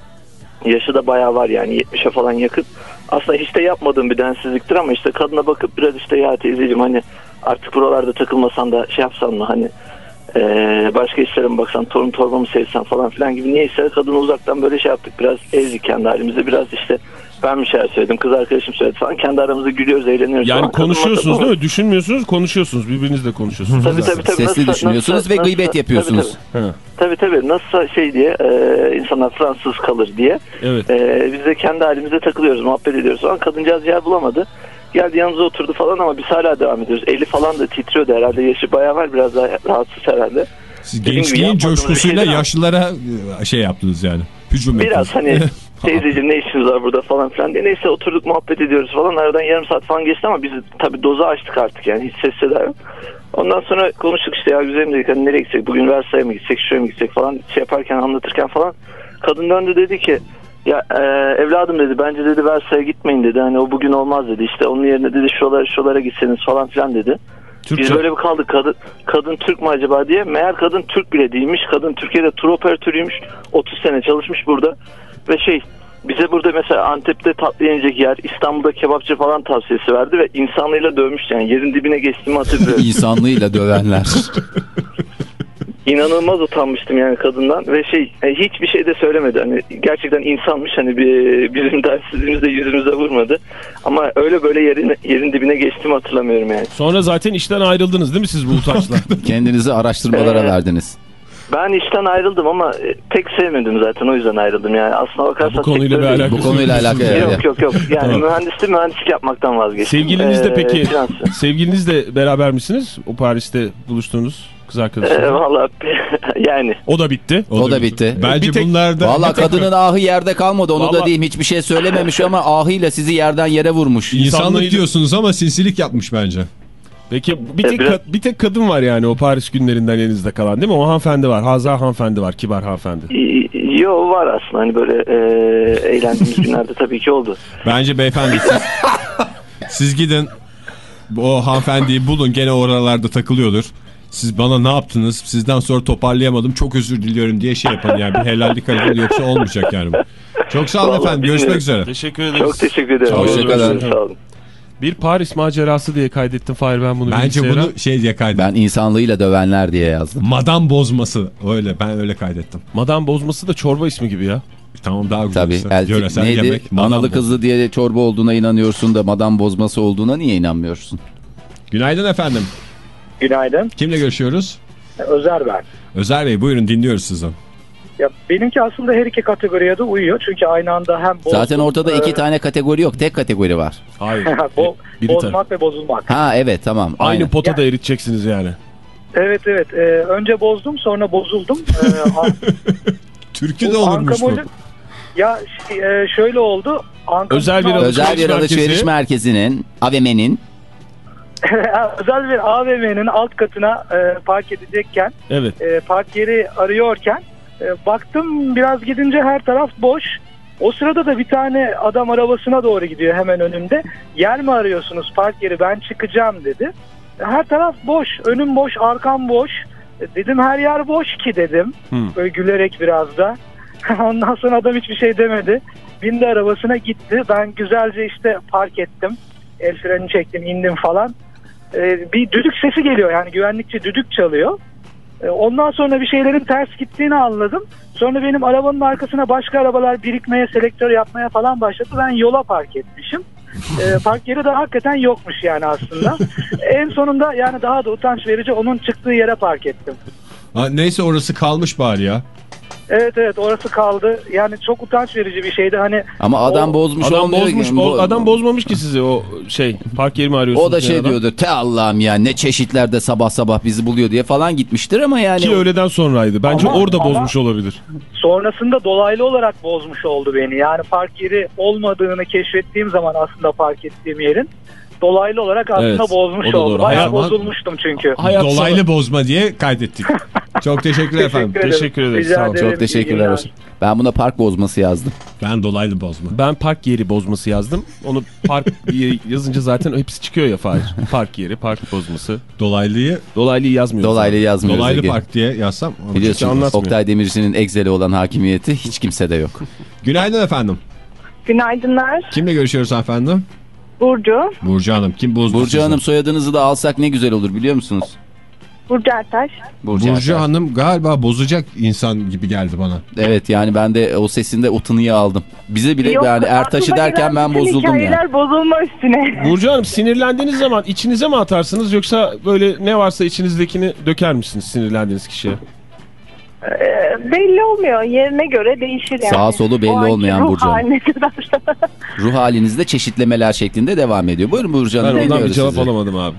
S11: Yaşı da bayağı var yani 70'e falan yakın. Aslında hiç de yapmadığım bir densizliktir ama işte kadına bakıp biraz işte ya teyzeciğim hani artık buralarda takılmasan da şey yapsan mı hani e, başka işlere mi baksan torun torba mı sevsen falan filan gibi neyse kadını uzaktan böyle şey yaptık biraz ezdik kendi halimizde biraz işte ben bir şeyler söyledim kız arkadaşım söyledi falan kendi aramızda gülüyoruz eğleniyoruz
S6: Yani
S11: falan.
S6: Konuşuyorsunuz değil mi? Düşünmüyorsunuz konuşuyorsunuz birbirinizle konuşuyorsunuz.
S11: Tabii tabii tabii.
S5: Sesli
S11: Nasıl-
S5: düşünüyorsunuz
S11: nasıl-
S5: ve
S11: nasıl-
S5: gıybet yapıyorsunuz.
S11: Tabii tabii, tabii, tabii. nasılsa şey diye e, insanlar Fransız kalır diye.
S6: evet.
S11: E, biz de kendi halimizde takılıyoruz muhabbet ediyoruz falan. Kadıncağız yer bulamadı. Geldi yanımıza oturdu falan ama biz hala devam ediyoruz. Eli falan da titriyordu herhalde. Yaşı bayağı var biraz daha rahatsız herhalde.
S4: Siz gençliğin
S11: bir
S4: coşkusuyla yaşlılara e, şey yaptınız yani. Hücum
S11: Biraz
S4: ettiniz.
S11: hani teyzeciğim ne işiniz var burada falan filan diye. Neyse oturduk muhabbet ediyoruz falan. Aradan yarım saat falan geçti ama biz tabii dozu açtık artık yani hiç ses seda yok. Ondan sonra konuştuk işte ya güzelim dedik hani nereye gitsek bugün Versay'a mı gitsek şuraya mı gitsek falan şey yaparken anlatırken falan. Kadın döndü dedi ki ya e, evladım dedi bence dedi Versay'a gitmeyin dedi hani o bugün olmaz dedi işte onun yerine dedi şuralara şuralara gitseniz falan filan dedi.
S6: Türkçe.
S11: Biz böyle bir kaldık kadın, kadın Türk mü acaba diye. Meğer kadın Türk bile değilmiş. Kadın Türkiye'de tur operatörüymüş. 30 sene çalışmış burada. Ve şey bize burada mesela Antep'te tatlı yenecek yer, İstanbul'da kebapçı falan tavsiyesi verdi ve insanlığıyla dövmüş yani yerin dibine geçtiğimi hatırlıyorum.
S5: İnsanlığıyla dövenler.
S11: İnanılmaz utanmıştım yani kadından ve şey e, hiçbir şey de söylemedi. Hani gerçekten insanmış hani bir, bizim dersizliğimiz de yüzümüze vurmadı. Ama öyle böyle yerin, yerin dibine geçtiğimi hatırlamıyorum yani.
S6: Sonra zaten işten ayrıldınız değil mi siz bu utançla?
S5: Kendinizi araştırmalara
S11: Ee,
S5: verdiniz.
S11: Ben işten ayrıldım ama e, pek sevmedim zaten o yüzden ayrıldım yani. Aslına bakarsan
S6: bu konuyla bir alakası
S5: Bu konuyla alakalı.
S11: Yok yok yok. Yani
S6: Tamam.
S11: mühendislik mühendislik yapmaktan vazgeçtim.
S6: Sevgiliniz de
S11: Ee,
S6: peki,
S11: finans-
S6: sevgilinizle beraber misiniz? O Paris'te buluştuğunuz kız
S11: Ee,
S6: arkadaşınız.
S11: Valla yani
S6: O da bitti.
S5: O da bitti.
S4: Bence
S6: Bir tek-
S4: bunlar da...
S5: Valla kadının ahı yerde kalmadı onu da
S6: Vallahi-
S5: diyeyim hiçbir şey söylememiş ama ahıyla sizi yerden yere vurmuş.
S4: İnsanlık
S6: İnsanlığıyla-
S4: diyorsunuz ama sinsilik yapmış bence.
S6: Peki bir tek,
S11: E, biraz-
S6: ka- bir tek kadın var yani o Paris günlerinden elinizde kalan değil mi? O hanımefendi var. Hazar hanımefendi var. Kibar hanımefendi.
S11: y- yo var aslında hani böyle e, eğlendiğimiz günlerde tabii ki oldu.
S4: Bence beyefendi siz, siz gidin o hanımefendiyi bulun gene oralarda takılıyordur. Siz bana ne yaptınız? Sizden sonra toparlayamadım. Çok özür diliyorum diye şey yapın yani. Bir helallik arayın yoksa olmayacak yani bu. Çok sağ olun
S11: Vallahi
S4: efendim. Görüşmek
S11: bilmiyorum.
S4: üzere.
S6: Teşekkür ederiz.
S11: Çok teşekkür ederim.
S5: Hoşça kalın.
S11: Sağ olun.
S6: Bir Paris macerası diye kaydettim Fahir ben bunu
S4: Bence bunu şey diye kaydettim.
S5: Ben insanlığıyla dövenler diye yazdım.
S4: Madam bozması öyle ben öyle kaydettim.
S6: Madam bozması da çorba ismi gibi ya.
S4: Tamam daha güzel.
S5: Tabii.
S4: işte.
S5: elti-
S4: Yöresel
S5: neydi?
S4: yemek.
S5: Analı kızlı diye çorba olduğuna inanıyorsun da madam bozması olduğuna niye inanmıyorsun?
S4: Günaydın efendim.
S12: Günaydın.
S4: Kimle görüşüyoruz?
S12: Özer ben.
S4: Özer Bey buyurun dinliyoruz sizden.
S12: Ya benimki aslında her iki kategoriye de uyuyor. Çünkü aynı anda hem bozdum,
S5: Zaten ortada iki
S12: e,
S5: tane kategori yok. Tek kategori var.
S6: Hayır.
S12: bo-
S6: Biri
S12: bozmak ve bozulmak.
S5: Ha evet tamam.
S6: Aynı
S5: Aynen.
S6: potada eriteceksiniz yani.
S12: Evet evet. E, önce bozdum sonra bozuldum. E, an-
S4: Türkü
S12: bu
S4: de olurmuş bu.
S12: Ya şey, e, şöyle oldu. Ankamolü-
S6: Özel bir
S5: Özel bir alışveriş
S6: merkezi.
S5: merkezinin, AVM'nin
S12: Özel bir AVM'nin alt katına e, park edecekken
S6: Evet.
S12: e, park yeri arıyorken e, baktım biraz gidince her taraf boş. O sırada da bir tane adam arabasına doğru gidiyor hemen önümde. Yer mi arıyorsunuz park yeri ben çıkacağım dedi. Her taraf boş önüm boş arkam boş. E, Dedim her yer boş ki dedim.
S6: Hmm.
S12: Böyle gülerek biraz da. Ondan sonra adam hiçbir şey demedi. Bindi arabasına gitti. Ben güzelce işte park ettim. El freni çektim indim falan. Ee, bir düdük sesi geliyor yani güvenlikçi düdük çalıyor. Ee, ondan sonra bir şeylerin ters gittiğini anladım. Sonra benim arabanın arkasına başka arabalar birikmeye, selektör yapmaya falan başladı. Ben yola park etmişim. Ee, park yeri de hakikaten yokmuş yani aslında. en sonunda yani daha da utanç verici onun çıktığı yere park ettim.
S4: Ha, neyse orası kalmış bari ya.
S12: Evet evet orası kaldı. Yani çok utanç verici bir şeydi. Hani
S5: ama adam
S12: o-
S5: bozmuş
S6: Adam bozmuş,
S5: ki.
S6: bo- adam bozmamış ki sizi o şey park yeri mi arıyorsunuz?
S5: O da şey
S6: adam.
S5: diyordu te Allah'ım ya ne çeşitlerde sabah sabah bizi buluyor diye falan gitmiştir ama yani.
S6: Ki öğleden sonraydı. Bence
S12: Ama-
S6: orada
S12: ama-
S6: bozmuş olabilir.
S12: sonrasında dolaylı olarak bozmuş oldu beni. Yani park yeri olmadığını keşfettiğim zaman aslında park ettiğim yerin dolaylı olarak aslında
S6: Evet,
S12: bozmuş oldu. Bayağı
S4: Hayat-
S12: bozulmuştum çünkü.
S6: Hayat
S4: Dolaylı
S6: sana-
S4: bozma diye kaydettik. Çok teşekkürler efendim.
S12: ederim.
S6: Teşekkür ederiz,
S12: Rica
S6: sağ olun.
S5: Çok teşekkürler. Ben buna park bozması yazdım.
S4: Ben dolaylı bozma.
S6: Ben park yeri bozması yazdım. Onu park yeri yazınca zaten hepsi çıkıyor ya Fahir. Park yeri, park bozması.
S4: Dolaylı'yı
S6: Dolaylıyı yazmıyoruz.
S5: Dolaylı yazmıyoruz.
S4: dolaylı
S5: Ege.
S4: park diye yazsam. onu
S5: Biliyorsun
S6: Hiç anlatmıyor.
S5: Oktay Demirci'nin Excel'e olan hakimiyeti hiç kimsede yok.
S4: Günaydın efendim.
S10: Günaydınlar.
S4: Kimle görüşüyoruz efendim?
S10: Burcu.
S4: Burcu Hanım. Kim bozdu
S5: Burcu
S4: sizi?
S5: Hanım soyadınızı da alsak ne güzel olur biliyor musunuz?
S10: Burcu Ertaş.
S5: Burcu,
S4: Burcu
S5: Ertaş.
S4: Hanım galiba bozacak insan gibi geldi bana.
S5: Evet yani ben de o sesinde o tınıyı aldım. Bize bile
S10: Yok,
S5: yani Ertaş'ı derken ben bozuldum ya.
S10: hikayeler bozulma üstüne.
S6: Burcu Hanım sinirlendiğiniz zaman içinize mi atarsınız yoksa böyle ne varsa içinizdekini döker misiniz sinirlendiğiniz kişiye?
S10: Ee, belli olmuyor. Yerine göre değişir yani.
S5: Sağa solu belli olmayan
S10: ruh
S5: Burcu Hanım. Ruh halinizde çeşitlemeler şeklinde devam ediyor. Buyurun Burcu
S6: Ben
S5: Hanım.
S6: ondan bir cevap
S5: sizi.
S6: alamadım abi.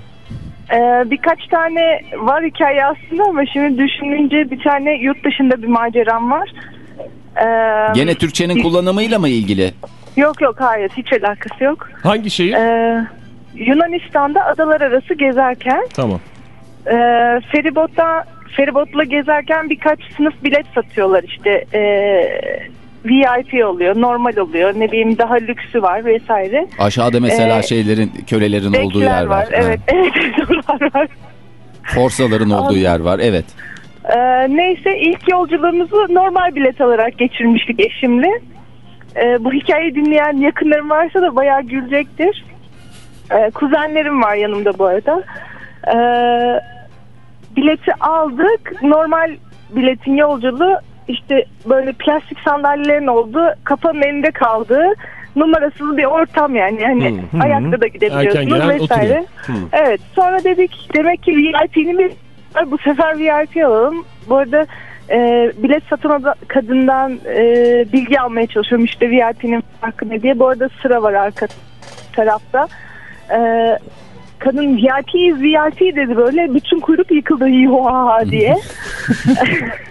S10: Ee, birkaç tane var hikaye aslında ama şimdi düşününce bir tane yurt dışında bir maceram var. Ee,
S5: Gene Türkçenin kullanımıyla mı ilgili?
S10: Yok yok hayır hiç alakası yok.
S6: Hangi şehir?
S10: Ee, Yunanistan'da adalar arası gezerken
S6: Tamam.
S10: e, feribotta feribotla gezerken birkaç sınıf bilet satıyorlar işte e, VIP oluyor, normal oluyor, ne bileyim daha lüksü var vesaire.
S5: Aşağıda mesela
S10: Ee,
S5: şeylerin, kölelerin olduğu yer var.
S10: Evet, evet, var.
S5: Forsaların olduğu yer var. Evet.
S10: Ee, neyse ilk yolculuğumuzu normal bilet alarak geçirmiştik eşimle. Ee, bu hikayeyi dinleyen yakınlarım varsa da bayağı gülecektir. Ee, kuzenlerim var yanımda bu arada. Ee, bileti aldık. Normal biletin yolculuğu işte böyle plastik sandalyelerin olduğu kafanın elinde kaldığı numarasız bir ortam yani. Yani
S6: Hı, hı,
S10: ayakta da
S6: Erken
S10: gidebiliyorsunuz
S6: gelen
S10: vesaire.
S6: Hı.
S10: Evet sonra dedik demek ki VIP'nin bir bu sefer VIP alalım. Bu arada e, bilet satan kadından e, bilgi almaya çalışıyorum işte VIP'nin farkı ne diye. Bu arada sıra var arka tarafta. E, kadın VIP'yiz VIP dedi böyle bütün kuyruk yıkıldı yuha diye.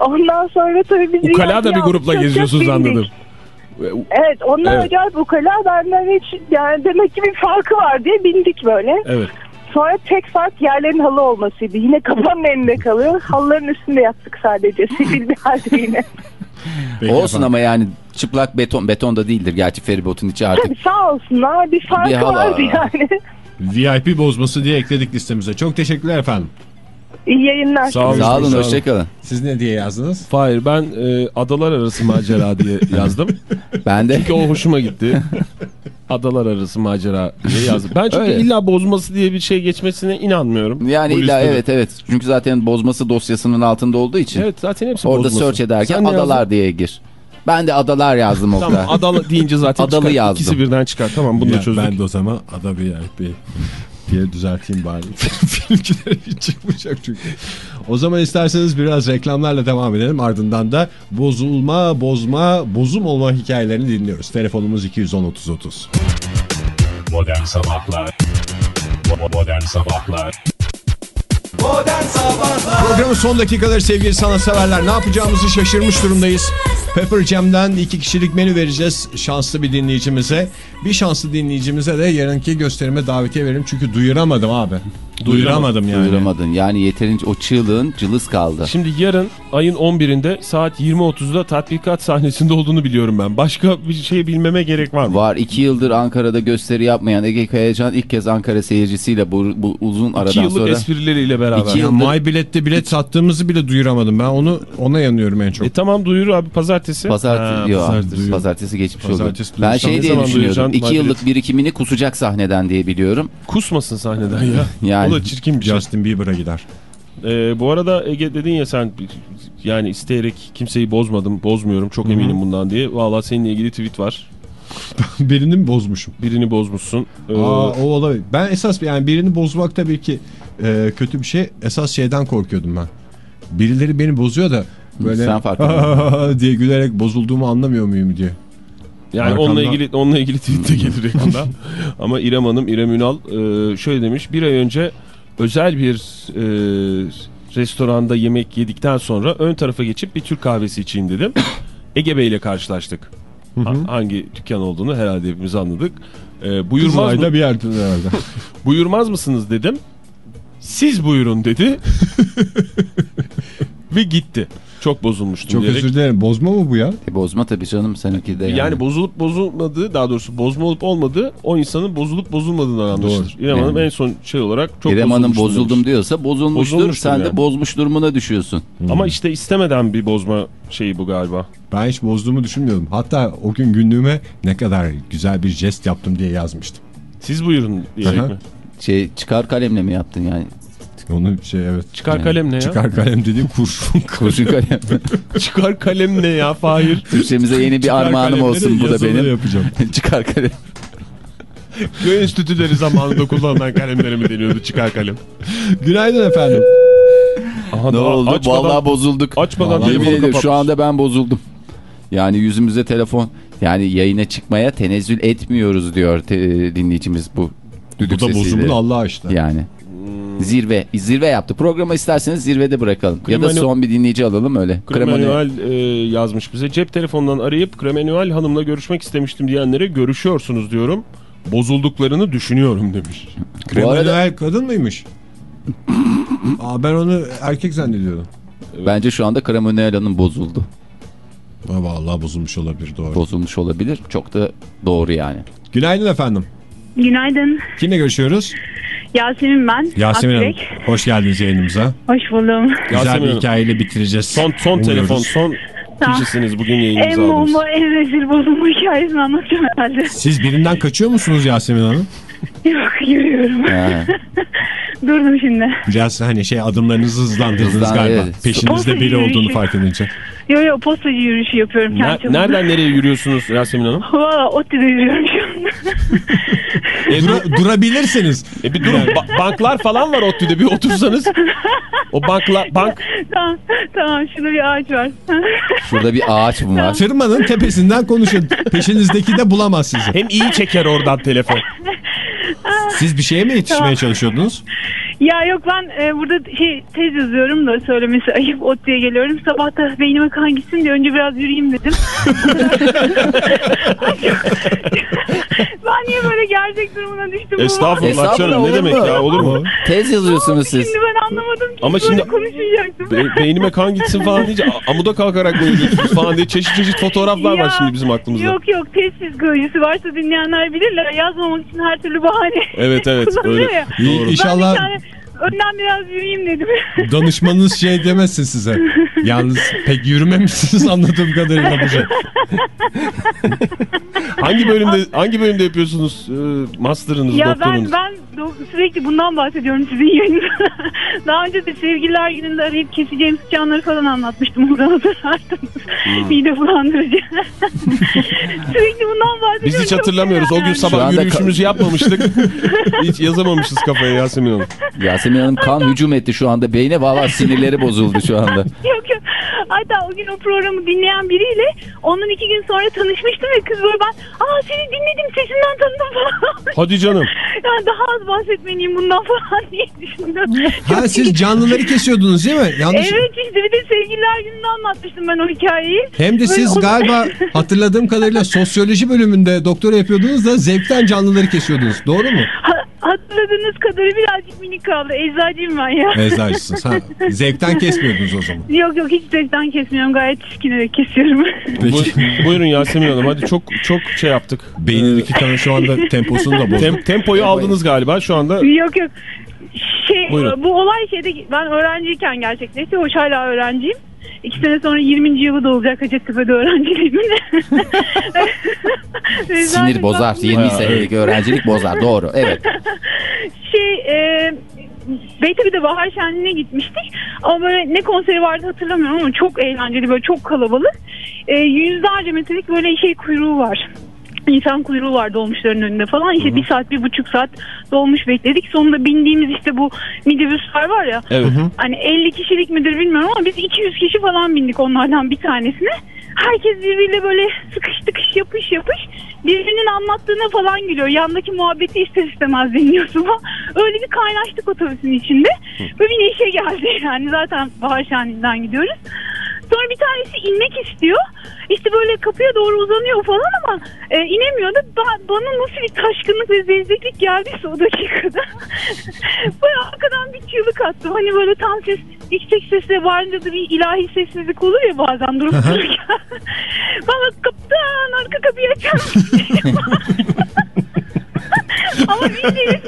S10: Ondan sonra tabii biz
S6: Ukala da bir grupla geziyorsunuz anladım.
S10: Evet onlar
S6: Evet.
S10: acayip ukala benden hiç yani demek ki bir farkı var diye bindik böyle.
S6: Evet.
S10: Sonra tek fark yerlerin halı olmasıydı. Yine kafanın elinde kalıyor. Halıların üstünde yattık sadece. Sivil bir halde yine.
S4: Peki
S5: Olsun
S4: efendim.
S5: ama yani çıplak beton beton da değildir gerçi feribotun içi artık.
S10: Tabii sağ olsunlar bir farkı
S5: Bir
S10: vardı yani.
S4: VIP bozması diye ekledik listemize. Çok teşekkürler efendim.
S10: İyi yayınlar.
S6: Sağ olun.
S5: Sağ olun hoşçakalın.
S4: Siz ne diye yazdınız?
S6: Hayır ben e, adalar arası macera diye yazdım.
S5: Ben de
S6: Çünkü o hoşuma gitti. Adalar arası macera diye yazdım. Ben çünkü
S5: Öyle.
S6: illa bozması diye bir şey geçmesine inanmıyorum.
S5: Yani illa
S6: listede.
S5: evet evet. Çünkü zaten bozması dosyasının altında olduğu için.
S6: Evet zaten hepsi
S5: Orada
S6: bozması.
S5: search ederken
S6: Sen
S5: adalar
S6: yazdın?
S5: diye gir. Ben de adalar yazdım o
S6: Tamam
S5: kadar.
S6: adalı deyince zaten
S5: Adalı
S6: çıkar.
S5: yazdım.
S6: İkisi birden çıkar. Tamam bunu da
S4: Ya
S6: çözdük.
S4: Ben de o zaman ada bir yer bir diye düzelteyim bari. Filmciler hiç çıkmayacak çünkü. O zaman isterseniz biraz reklamlarla devam edelim. Ardından da bozulma, bozma, bozum olma hikayelerini dinliyoruz. Telefonumuz 210 30 30.
S3: Modern Sabahlar Modern Sabahlar
S4: Programın son dakikaları sevgili sanatseverler. Ne yapacağımızı şaşırmış durumdayız. Pepper Jam'den iki kişilik menü vereceğiz şanslı bir dinleyicimize. Bir şanslı dinleyicimize de yarınki gösterime davetiye verelim. Çünkü duyuramadım abi. Duyuramadım yani.
S5: Duyuramadın. Yani yeterince o çığlığın cılız kaldı.
S6: Şimdi yarın ayın 11'inde saat 20.30'da tatbikat sahnesinde olduğunu biliyorum ben. Başka bir şey bilmeme gerek var mı?
S5: Var. iki yıldır Ankara'da gösteri yapmayan Ege Kayacan ilk kez Ankara seyircisiyle bu, bu uzun aradan
S6: İki yıllık
S5: sonra...
S6: esprileriyle beraber.
S5: İki yıldır-
S4: My Bilet'te bilet sattığımızı bile duyuramadım. Ben onu ona yanıyorum en çok.
S6: E tamam duyur abi pazartesi.
S5: Pazartesi,
S6: Ha,
S5: yok,
S6: pazartesi.
S5: pazartesi, geçmiş
S4: Pazartesi
S5: oldu. Ben şey diye düşünüyordum. İki yıllık birikimini kusacak sahneden diye biliyorum.
S6: Kusmasın sahneden ya.
S5: Yani.
S6: O da çirkin bir şey.
S4: Justin Bieber'a gider.
S6: Ee, bu arada Ege dedin ya sen yani isteyerek kimseyi bozmadım, bozmuyorum çok eminim bundan diye. Valla seninle ilgili tweet var.
S4: Birini mi bozmuşum?
S6: Birini bozmuşsun. Ee,
S4: Aa, o olabilir. Ben esas yani birini bozmak tabii ki e, kötü bir şey. Esas şeyden korkuyordum ben. Birileri beni bozuyor da böyle diye gülerek bozulduğumu anlamıyor muyum diye.
S6: Yani
S4: Arkamdan-
S6: onunla ilgili onunla ilgili tweet de gelir yakında. Ama İrem Hanım, İrem Ünal e, şöyle demiş. Bir ay önce özel bir e, restoranda yemek yedikten sonra ön tarafa geçip bir Türk kahvesi içeyim dedim. Ege Bey ile karşılaştık. Ha- hangi dükkan olduğunu herhalde hepimiz anladık. E, buyurmaz, mı,
S4: bir yerde herhalde.
S6: buyurmaz mısınız dedim. Siz buyurun dedi. Ve gitti. Çok bozulmuştum
S4: Çok
S6: diyerek.
S4: özür dilerim. Bozma mı bu ya?
S5: E, bozma tabii canım seninki de yani.
S6: Yani. bozulup bozulmadığı daha doğrusu bozma olup olmadığı o insanın bozulup bozulmadığından anlaşılır. İrem Hanım en son şey olarak çok
S5: İrem Hanım
S6: bozulmuştum
S5: bozuldum
S6: demiş.
S5: diyorsa bozulmuştur.
S6: Bozulmuştur
S5: Sen de
S6: yani.
S5: bozmuş durumuna düşüyorsun.
S6: Ama işte istemeden bir bozma şeyi bu galiba.
S4: Ben hiç bozduğumu düşünmüyordum. Hatta o gün günlüğüme ne kadar güzel bir jest yaptım diye yazmıştım.
S6: Siz buyurun diyecek
S4: Aha.
S6: mi?
S5: Şey çıkar kalemle mi yaptın yani?
S4: Onu şey evet.
S6: Çıkar
S5: Yani
S6: kalem ne ya?
S4: Çıkar kalem dediğim kurşun.
S5: Kurşun kalem.
S6: Çıkar kalem ne ya Fahir?
S5: Türkçemize yeni bir
S4: Çıkar
S5: armağanım olsun bu da benim.
S4: yapacağım.
S5: çıkar kalem.
S6: Köy enstitüleri zamanında kullanılan kalemlere mi deniyordu çıkar kalem?
S4: Günaydın efendim.
S6: Aha,
S5: Ne oldu?
S6: Açmadan,
S5: Vallahi bozulduk.
S6: açmadan
S5: Yemin
S6: telefonu kapatmış.
S5: şu anda ben bozuldum. Yani yüzümüze telefon yani yayına çıkmaya tenezzül etmiyoruz diyor dinleyicimiz bu düdük
S4: Bu da
S5: sesiyle.
S4: bozumun Allah'a işte.
S5: Yani. Zirve. Zirve yaptı. Programı isterseniz zirvede bırakalım. Ya da son bir dinleyici alalım öyle.
S6: Kremanuel e, yazmış bize. Cep telefonundan arayıp Kremanuel Hanım'la görüşmek istemiştim diyenlere görüşüyorsunuz diyorum. Bozulduklarını düşünüyorum demiş.
S5: Bu arada
S4: kadın mıymış? Aa, ben onu erkek zannediyordum.
S5: bence şu anda Kremanuel Hanım bozuldu.
S4: Ha, Vallahi bozulmuş olabilir doğru.
S5: Bozulmuş olabilir. Çok da doğru yani.
S4: Günaydın efendim.
S10: Günaydın.
S4: Kimle görüşüyoruz?
S10: Yasemin ben.
S4: Yasemin Hanım. Hoş geldiniz yayınımıza.
S10: Hoş buldum.
S4: Güzel
S6: Yasemin
S4: bir
S6: Hanım.
S4: hikayeyle bitireceğiz.
S6: Son son
S4: Umuyoruz.
S6: telefon, son
S10: Tamam.
S6: kişisiniz bugün
S10: En
S6: yayınımıza aldınız.
S10: bomba, en rezil bozulma hikayesini anlatacağım herhalde.
S4: Siz birinden kaçıyor musunuz Yasemin Hanım?
S10: Yok yürüyorum. Durdum şimdi.
S4: Biraz hani şey adımlarınızı hızlandırdınız
S5: Hızlan-
S4: galiba.
S5: evet.
S4: Peşinizde biri olduğunu fark edince.
S10: Yo yo postacı yürüyüşü yapıyorum kendi
S6: Ne-
S10: çapımda.
S6: nereden nereye yürüyorsunuz Yasemin Hanım?
S10: Valla ODTÜ'de yürüyorum şu anda.
S6: E, dur-
S4: Dura- durabilirsiniz.
S6: e bir durun ba- banklar falan var ODTÜ'de bir otursanız. O banklar bank
S10: tamam tamam şurada bir ağaç var.
S5: Şurada bir ağaç mı var?
S4: Tırmanın tepesinden konuşun. Peşinizdeki de bulamaz sizi.
S6: hem iyi çeker oradan telefon.
S4: Siz bir şeye mi yetişmeye
S10: Tamam.
S4: çalışıyordunuz?
S10: Ya yok ben e, burada şey tez yazıyorum da söylemesi ayıp ODTÜ'ye geliyorum. Sabah da beynime kan gitsin diye önce biraz yürüyeyim dedim. ben niye böyle gerçek durumuna düştüm?
S6: Estağfurullah canım ne demek ya olur mu?
S5: Tez yazıyorsunuz siz.
S10: Şimdi ben anlamadım ki.
S6: Ama şimdi-
S10: konuşmayacaktım.
S6: Be- beynime kan gitsin falan deyince amuda kalkarak mı yürüyorsunuz falan diye çeşit çeşit fotoğraflar var
S10: Ya,
S6: şimdi bizim aklımızda.
S10: Yok yok test psikolojisi varsa dinleyenler bilirler. Yazmamak için her türlü bahane
S6: Evet evet öyle.
S10: ya.
S4: İnşallah
S10: Ben bir tane önden biraz yürüyeyim dedim.
S4: danışmanınız şey demesin size. Yalnız pek yürümemişsiniz anladığım kadarıyla bu şey.
S6: hangi bölümde hangi bölümde yapıyorsunuz e, master'ınız,
S13: Ya
S6: doktorunuz?
S13: ben ben do- sürekli bundan bahsediyorum sizin yayında. Daha önce de sevgililer gününde arayıp keseceğim sıçanları falan anlatmıştım. Buradan hatırlarsınız.
S6: Hmm.
S13: Mide bulandırıcı. sürekli bundan bahsediyorum.
S6: Biz hiç hatırlamıyoruz. O gün sabah
S5: anda
S6: yürüyüşümüzü yapmamıştık. hiç yazamamışız kafaya Yasemin Hanım.
S5: Yasemin Hanım kan hücum etti şu anda. Beyne valla sinirleri bozuldu şu anda.
S13: Yok yok. Hatta o gün o programı dinleyen biriyle ondan iki gün sonra tanışmıştım ve kız böyle ben aa seni dinledim sesinden tanıdım falan.
S6: Hadi canım.
S13: yani daha az bahsetmeliyim bundan falan diye düşündüm.
S4: Ha siz canlıları kesiyordunuz değil mi? Yanlış.
S13: Evet işte bir de sevgililer gününde anlatmıştım ben o hikayeyi.
S4: Hem de
S13: Böyle
S4: siz
S13: o-
S4: galiba hatırladığım kadarıyla sosyoloji bölümünde doktora yapıyordunuz da zevkten canlıları kesiyordunuz. Doğru mu?
S13: Ha- hatırladığınız kadarı birazcık minik kaldı. Eczacıyım ben ya.
S4: Eczacısınız. Ha, zevkten kesmiyordunuz o zaman.
S13: Yok yok hiç zevkten kesmiyorum. Gayet çiskinerek kesiyorum.
S6: Bu- buyurun Yasemin Hanım. Hadi çok çok şey yaptık.
S4: Beynin iki tane şu anda temposunu da bozdu.
S6: Tem- tempoyu aldınız galiba şu anda.
S13: yok yok. Şey,
S6: Buyurun.
S13: bu olay şeyde ben öğrenciyken gerçekleşti. Hoş hala öğrenciyim. İki sene sonra 20. yılı da olacak Hacettepe'de öğrenciliğimin.
S5: Sinir bozar.
S13: ben-
S5: 20 senelik öğrencilik bozar. Doğru. Evet.
S13: şey e, Beytepe'de bahar şenliğine gitmiştik. Ama böyle ne konseri vardı hatırlamıyorum ama çok eğlenceli böyle çok kalabalık. E, yüzlerce metrelik böyle şey kuyruğu var. İnsan kuyruğu var dolmuşların önünde falan. İşte bir saat, bir buçuk saat dolmuş bekledik. Sonunda bindiğimiz işte bu minibüsler var ya.
S6: Evet.
S13: Hani 50 kişilik midir bilmiyorum ama biz 200 kişi falan bindik onlardan bir tanesine. Herkes birbiriyle böyle sıkış tıkış yapış yapış birbirinin anlattığına falan gülüyor. Yandaki muhabbeti ister istemez dinliyorsun falan. Öyle bir kaynaştık otobüsün içinde. Böyle bir neşe geldi yani zaten bahar şenliğinden gidiyoruz. Sonra bir tanesi inmek istiyor. İşte böyle kapıya doğru uzanıyor falan ama e, inemiyor da ba- bana nasıl bir taşkınlık ve zevzeklik geldiyse o dakikada. böyle arkadan bir çığlık attım. Hani böyle tam ses yüksek sesle bağırınca da bir ilahi sessizlik olur ya bazen durup dururken. Bana kaptan arka kapıyı açar mısın? Ama bildiğiniz,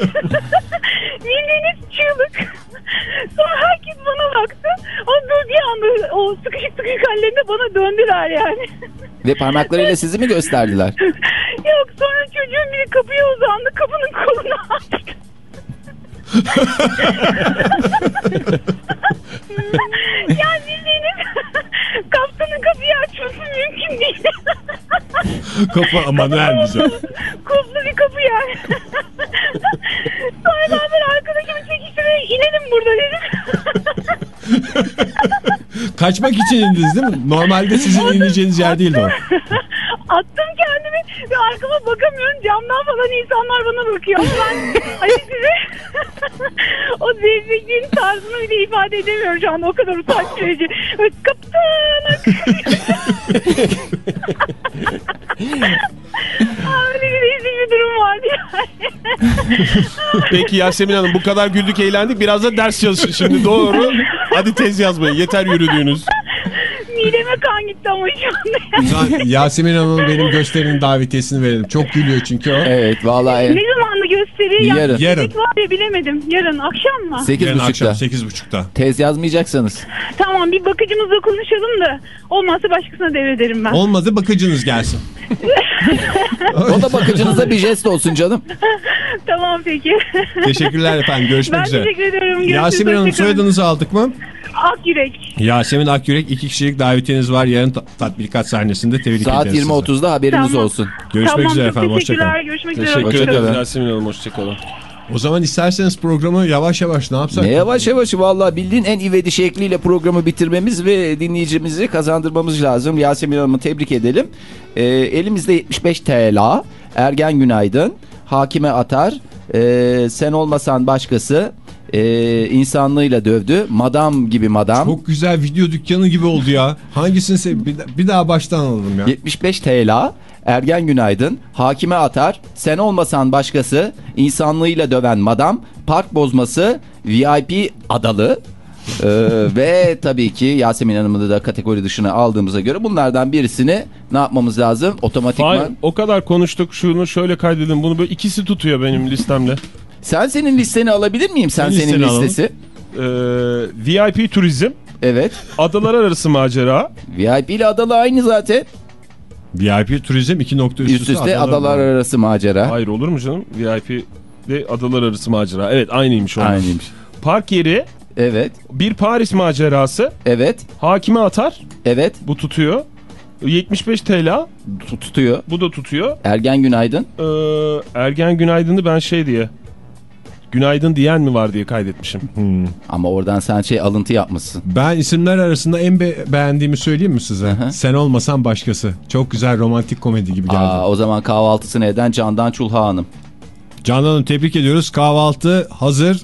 S13: döndüler yani.
S5: Ve parmaklarıyla sizi mi gösterdiler?
S13: Yok sonra çocuğun biri kapıya uzandı kapının kolunu açtı. ya bildiğiniz kaptanın kapıyı açması mümkün değil.
S4: Kapı ama ne güzel.
S13: Kulplu bir kapı yani. Sonra ben böyle arkadaşımı çekiştirerek inelim burada dedim.
S4: Kaçmak için indiniz değil mi? Normalde sizin ineceğiniz yer değildi o.
S13: Attım kendimi ve arkama bakamıyorum. Camdan falan insanlar bana bakıyor. Ben hani size o zevzekliğin tarzını bile ifade edemiyorum şu anda. O kadar utanç verici. Böyle Kaptan! Aa, Öyle bir rezil bir durum vardı yani.
S6: Peki Yasemin Hanım bu kadar güldük eğlendik. Biraz da ders çalışın şimdi doğru. Hadi tez yazmayın. Yeter yürüdüğünüz.
S13: Mideme kan gitti ama şu anda.
S4: Lan Yasemin Hanım'ın benim gösterinin davetiyesini verelim. Çok gülüyor çünkü o.
S5: Evet vallahi.
S13: Ne zamandı gösteri?
S5: Yarın.
S4: Yarın.
S13: var ya bilemedim. Yarın akşam mı?
S5: 8.30'da.
S4: 8.30'da.
S5: Tez yazmayacaksanız.
S13: Tamam bir bakıcımızla konuşalım da olmazsa başkasına devrederim ben.
S4: Olmadı bakıcınız gelsin.
S5: O da bakıcınıza bir jest olsun canım.
S13: tamam peki.
S4: Teşekkürler efendim. Görüşmek
S13: ben
S4: üzere.
S13: teşekkür ederim. Görüşürüz,
S4: Yasemin Hanım soyadınızı aldık mı?
S13: Akyürek.
S4: Yasemin Akyürek iki kişilik davetiyeniz var yarın ta- tatbikat sahnesinde tebrik
S5: Saat
S4: ederiz sizi.
S5: 20.30'da haberiniz
S13: Tamam.
S5: olsun.
S4: Görüşmek
S13: tamam,
S4: üzere efendim. Hoşçakalın.
S13: Görüşmek üzere.
S6: Teşekkür ederiz Yasemin Hanım. Hoşçakalın.
S4: O zaman isterseniz programı yavaş yavaş ne yapsak?
S5: Ne yavaş yavaş vallahi bildiğin en ivedi şekliyle programı bitirmemiz ve dinleyicimizi kazandırmamız lazım. Yasemin Hanım'ı tebrik edelim. Ee, elimizde 75 TL. Ergen Günaydın. Hakime Atar. ee, sen olmasan başkası. Ee, insanlığıyla dövdü. Madam gibi madam.
S4: Çok güzel video dükkanı gibi oldu ya. Hangisini sev bir, bir daha baştan alalım ya.
S5: 75 TL. Ergen Günaydın. Hakime Atar. Sen olmasan başkası. insanlığıyla döven madam. Park bozması. VIP adalı. Ee, ve tabii ki Yasemin Hanım'ı da kategori dışına aldığımıza göre bunlardan birisini ne yapmamız lazım?
S6: Hayır,
S5: Otomatikman.
S6: o kadar konuştuk. Şunu şöyle kaydedin. Bunu böyle ikisi tutuyor benim listemde.
S5: Sen senin listeni alabilir miyim? Sen
S4: Senin
S5: senin
S4: alalım.
S5: listesi.
S6: Ee, VIP turizm.
S5: Evet.
S6: Adalar arası macera.
S5: VIP ile adalı aynı zaten.
S4: VIP turizm 2 nokta üst
S5: Üst
S4: üste
S5: üste adalar arası macera.
S6: Hayır olur mu canım? VIP de adalar arası macera. Evet aynıymış onlar.
S5: Aynıymış.
S6: Park yeri.
S5: Evet.
S6: Bir Paris macerası.
S5: Evet.
S6: Hakime atar.
S5: Evet.
S6: Bu tutuyor. 75 TL.
S5: Tutuyor.
S6: Bu da tutuyor.
S5: Ergen günaydın.
S6: Ee, Ergen Günaydın'ı ben şey diye. Günaydın diyen mi var diye kaydetmişim.
S5: Ama oradan sen şey alıntı yapmışsın.
S4: Ben isimler arasında en be beğendiğimi söyleyeyim mi size? Sen olmasan başkası. Çok güzel romantik komedi gibi geldi.
S5: Aa, o zaman kahvaltısını eden Candan Çulha Hanım.
S4: Canan Hanım tebrik ediyoruz. Kahvaltı hazır.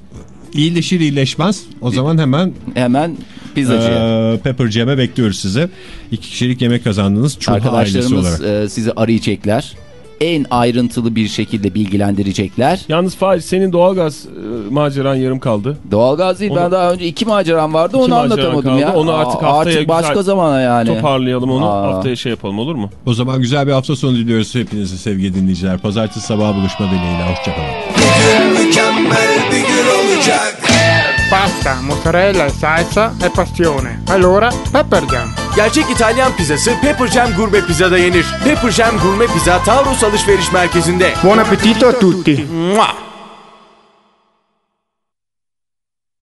S4: İyileşir iyileşmez. O zaman hemen
S5: hemen pizzacıya.
S4: E, Pepper Jam'e bekliyoruz sizi. İki kişilik yemek kazandınız. Çulha ailesi
S5: Arkadaşlarımız
S4: olarak.
S5: e, sizi arayacaklar. En ayrıntılı bir şekilde bilgilendirecekler.
S6: Yalnız Fahir senin doğalgaz e, maceran yarım kaldı.
S5: Doğalgaz değil. Ben
S6: Onu-
S5: daha önce iki maceram vardı.
S6: İki
S5: onu
S6: maceran
S5: anlatamadım
S6: kaldı.
S5: ya.
S6: Onu artık
S5: Aa,
S6: haftaya
S5: artık başka zamana yani.
S6: Toparlayalım onu.
S5: Aa.
S6: Haftaya şey yapalım olur mu?
S4: O zaman güzel bir hafta sonu diliyoruz hepinize sevgili dinleyiciler. Pazartesi sabahı buluşma dileğiyle. Hoşçakalın.
S14: Mükemmel bir gün olacak.
S1: Pasta, mozzarella e salsa e passione. Allora, Pepper Jam.
S2: Gerçek İtalyan pizzası Pepper Jam Gurme Pizza'da yenir. Pepper Jam Gurme Pizza Taurus Alışveriş Merkezi'nde.
S1: Buon appetito a tutti.
S2: Mua!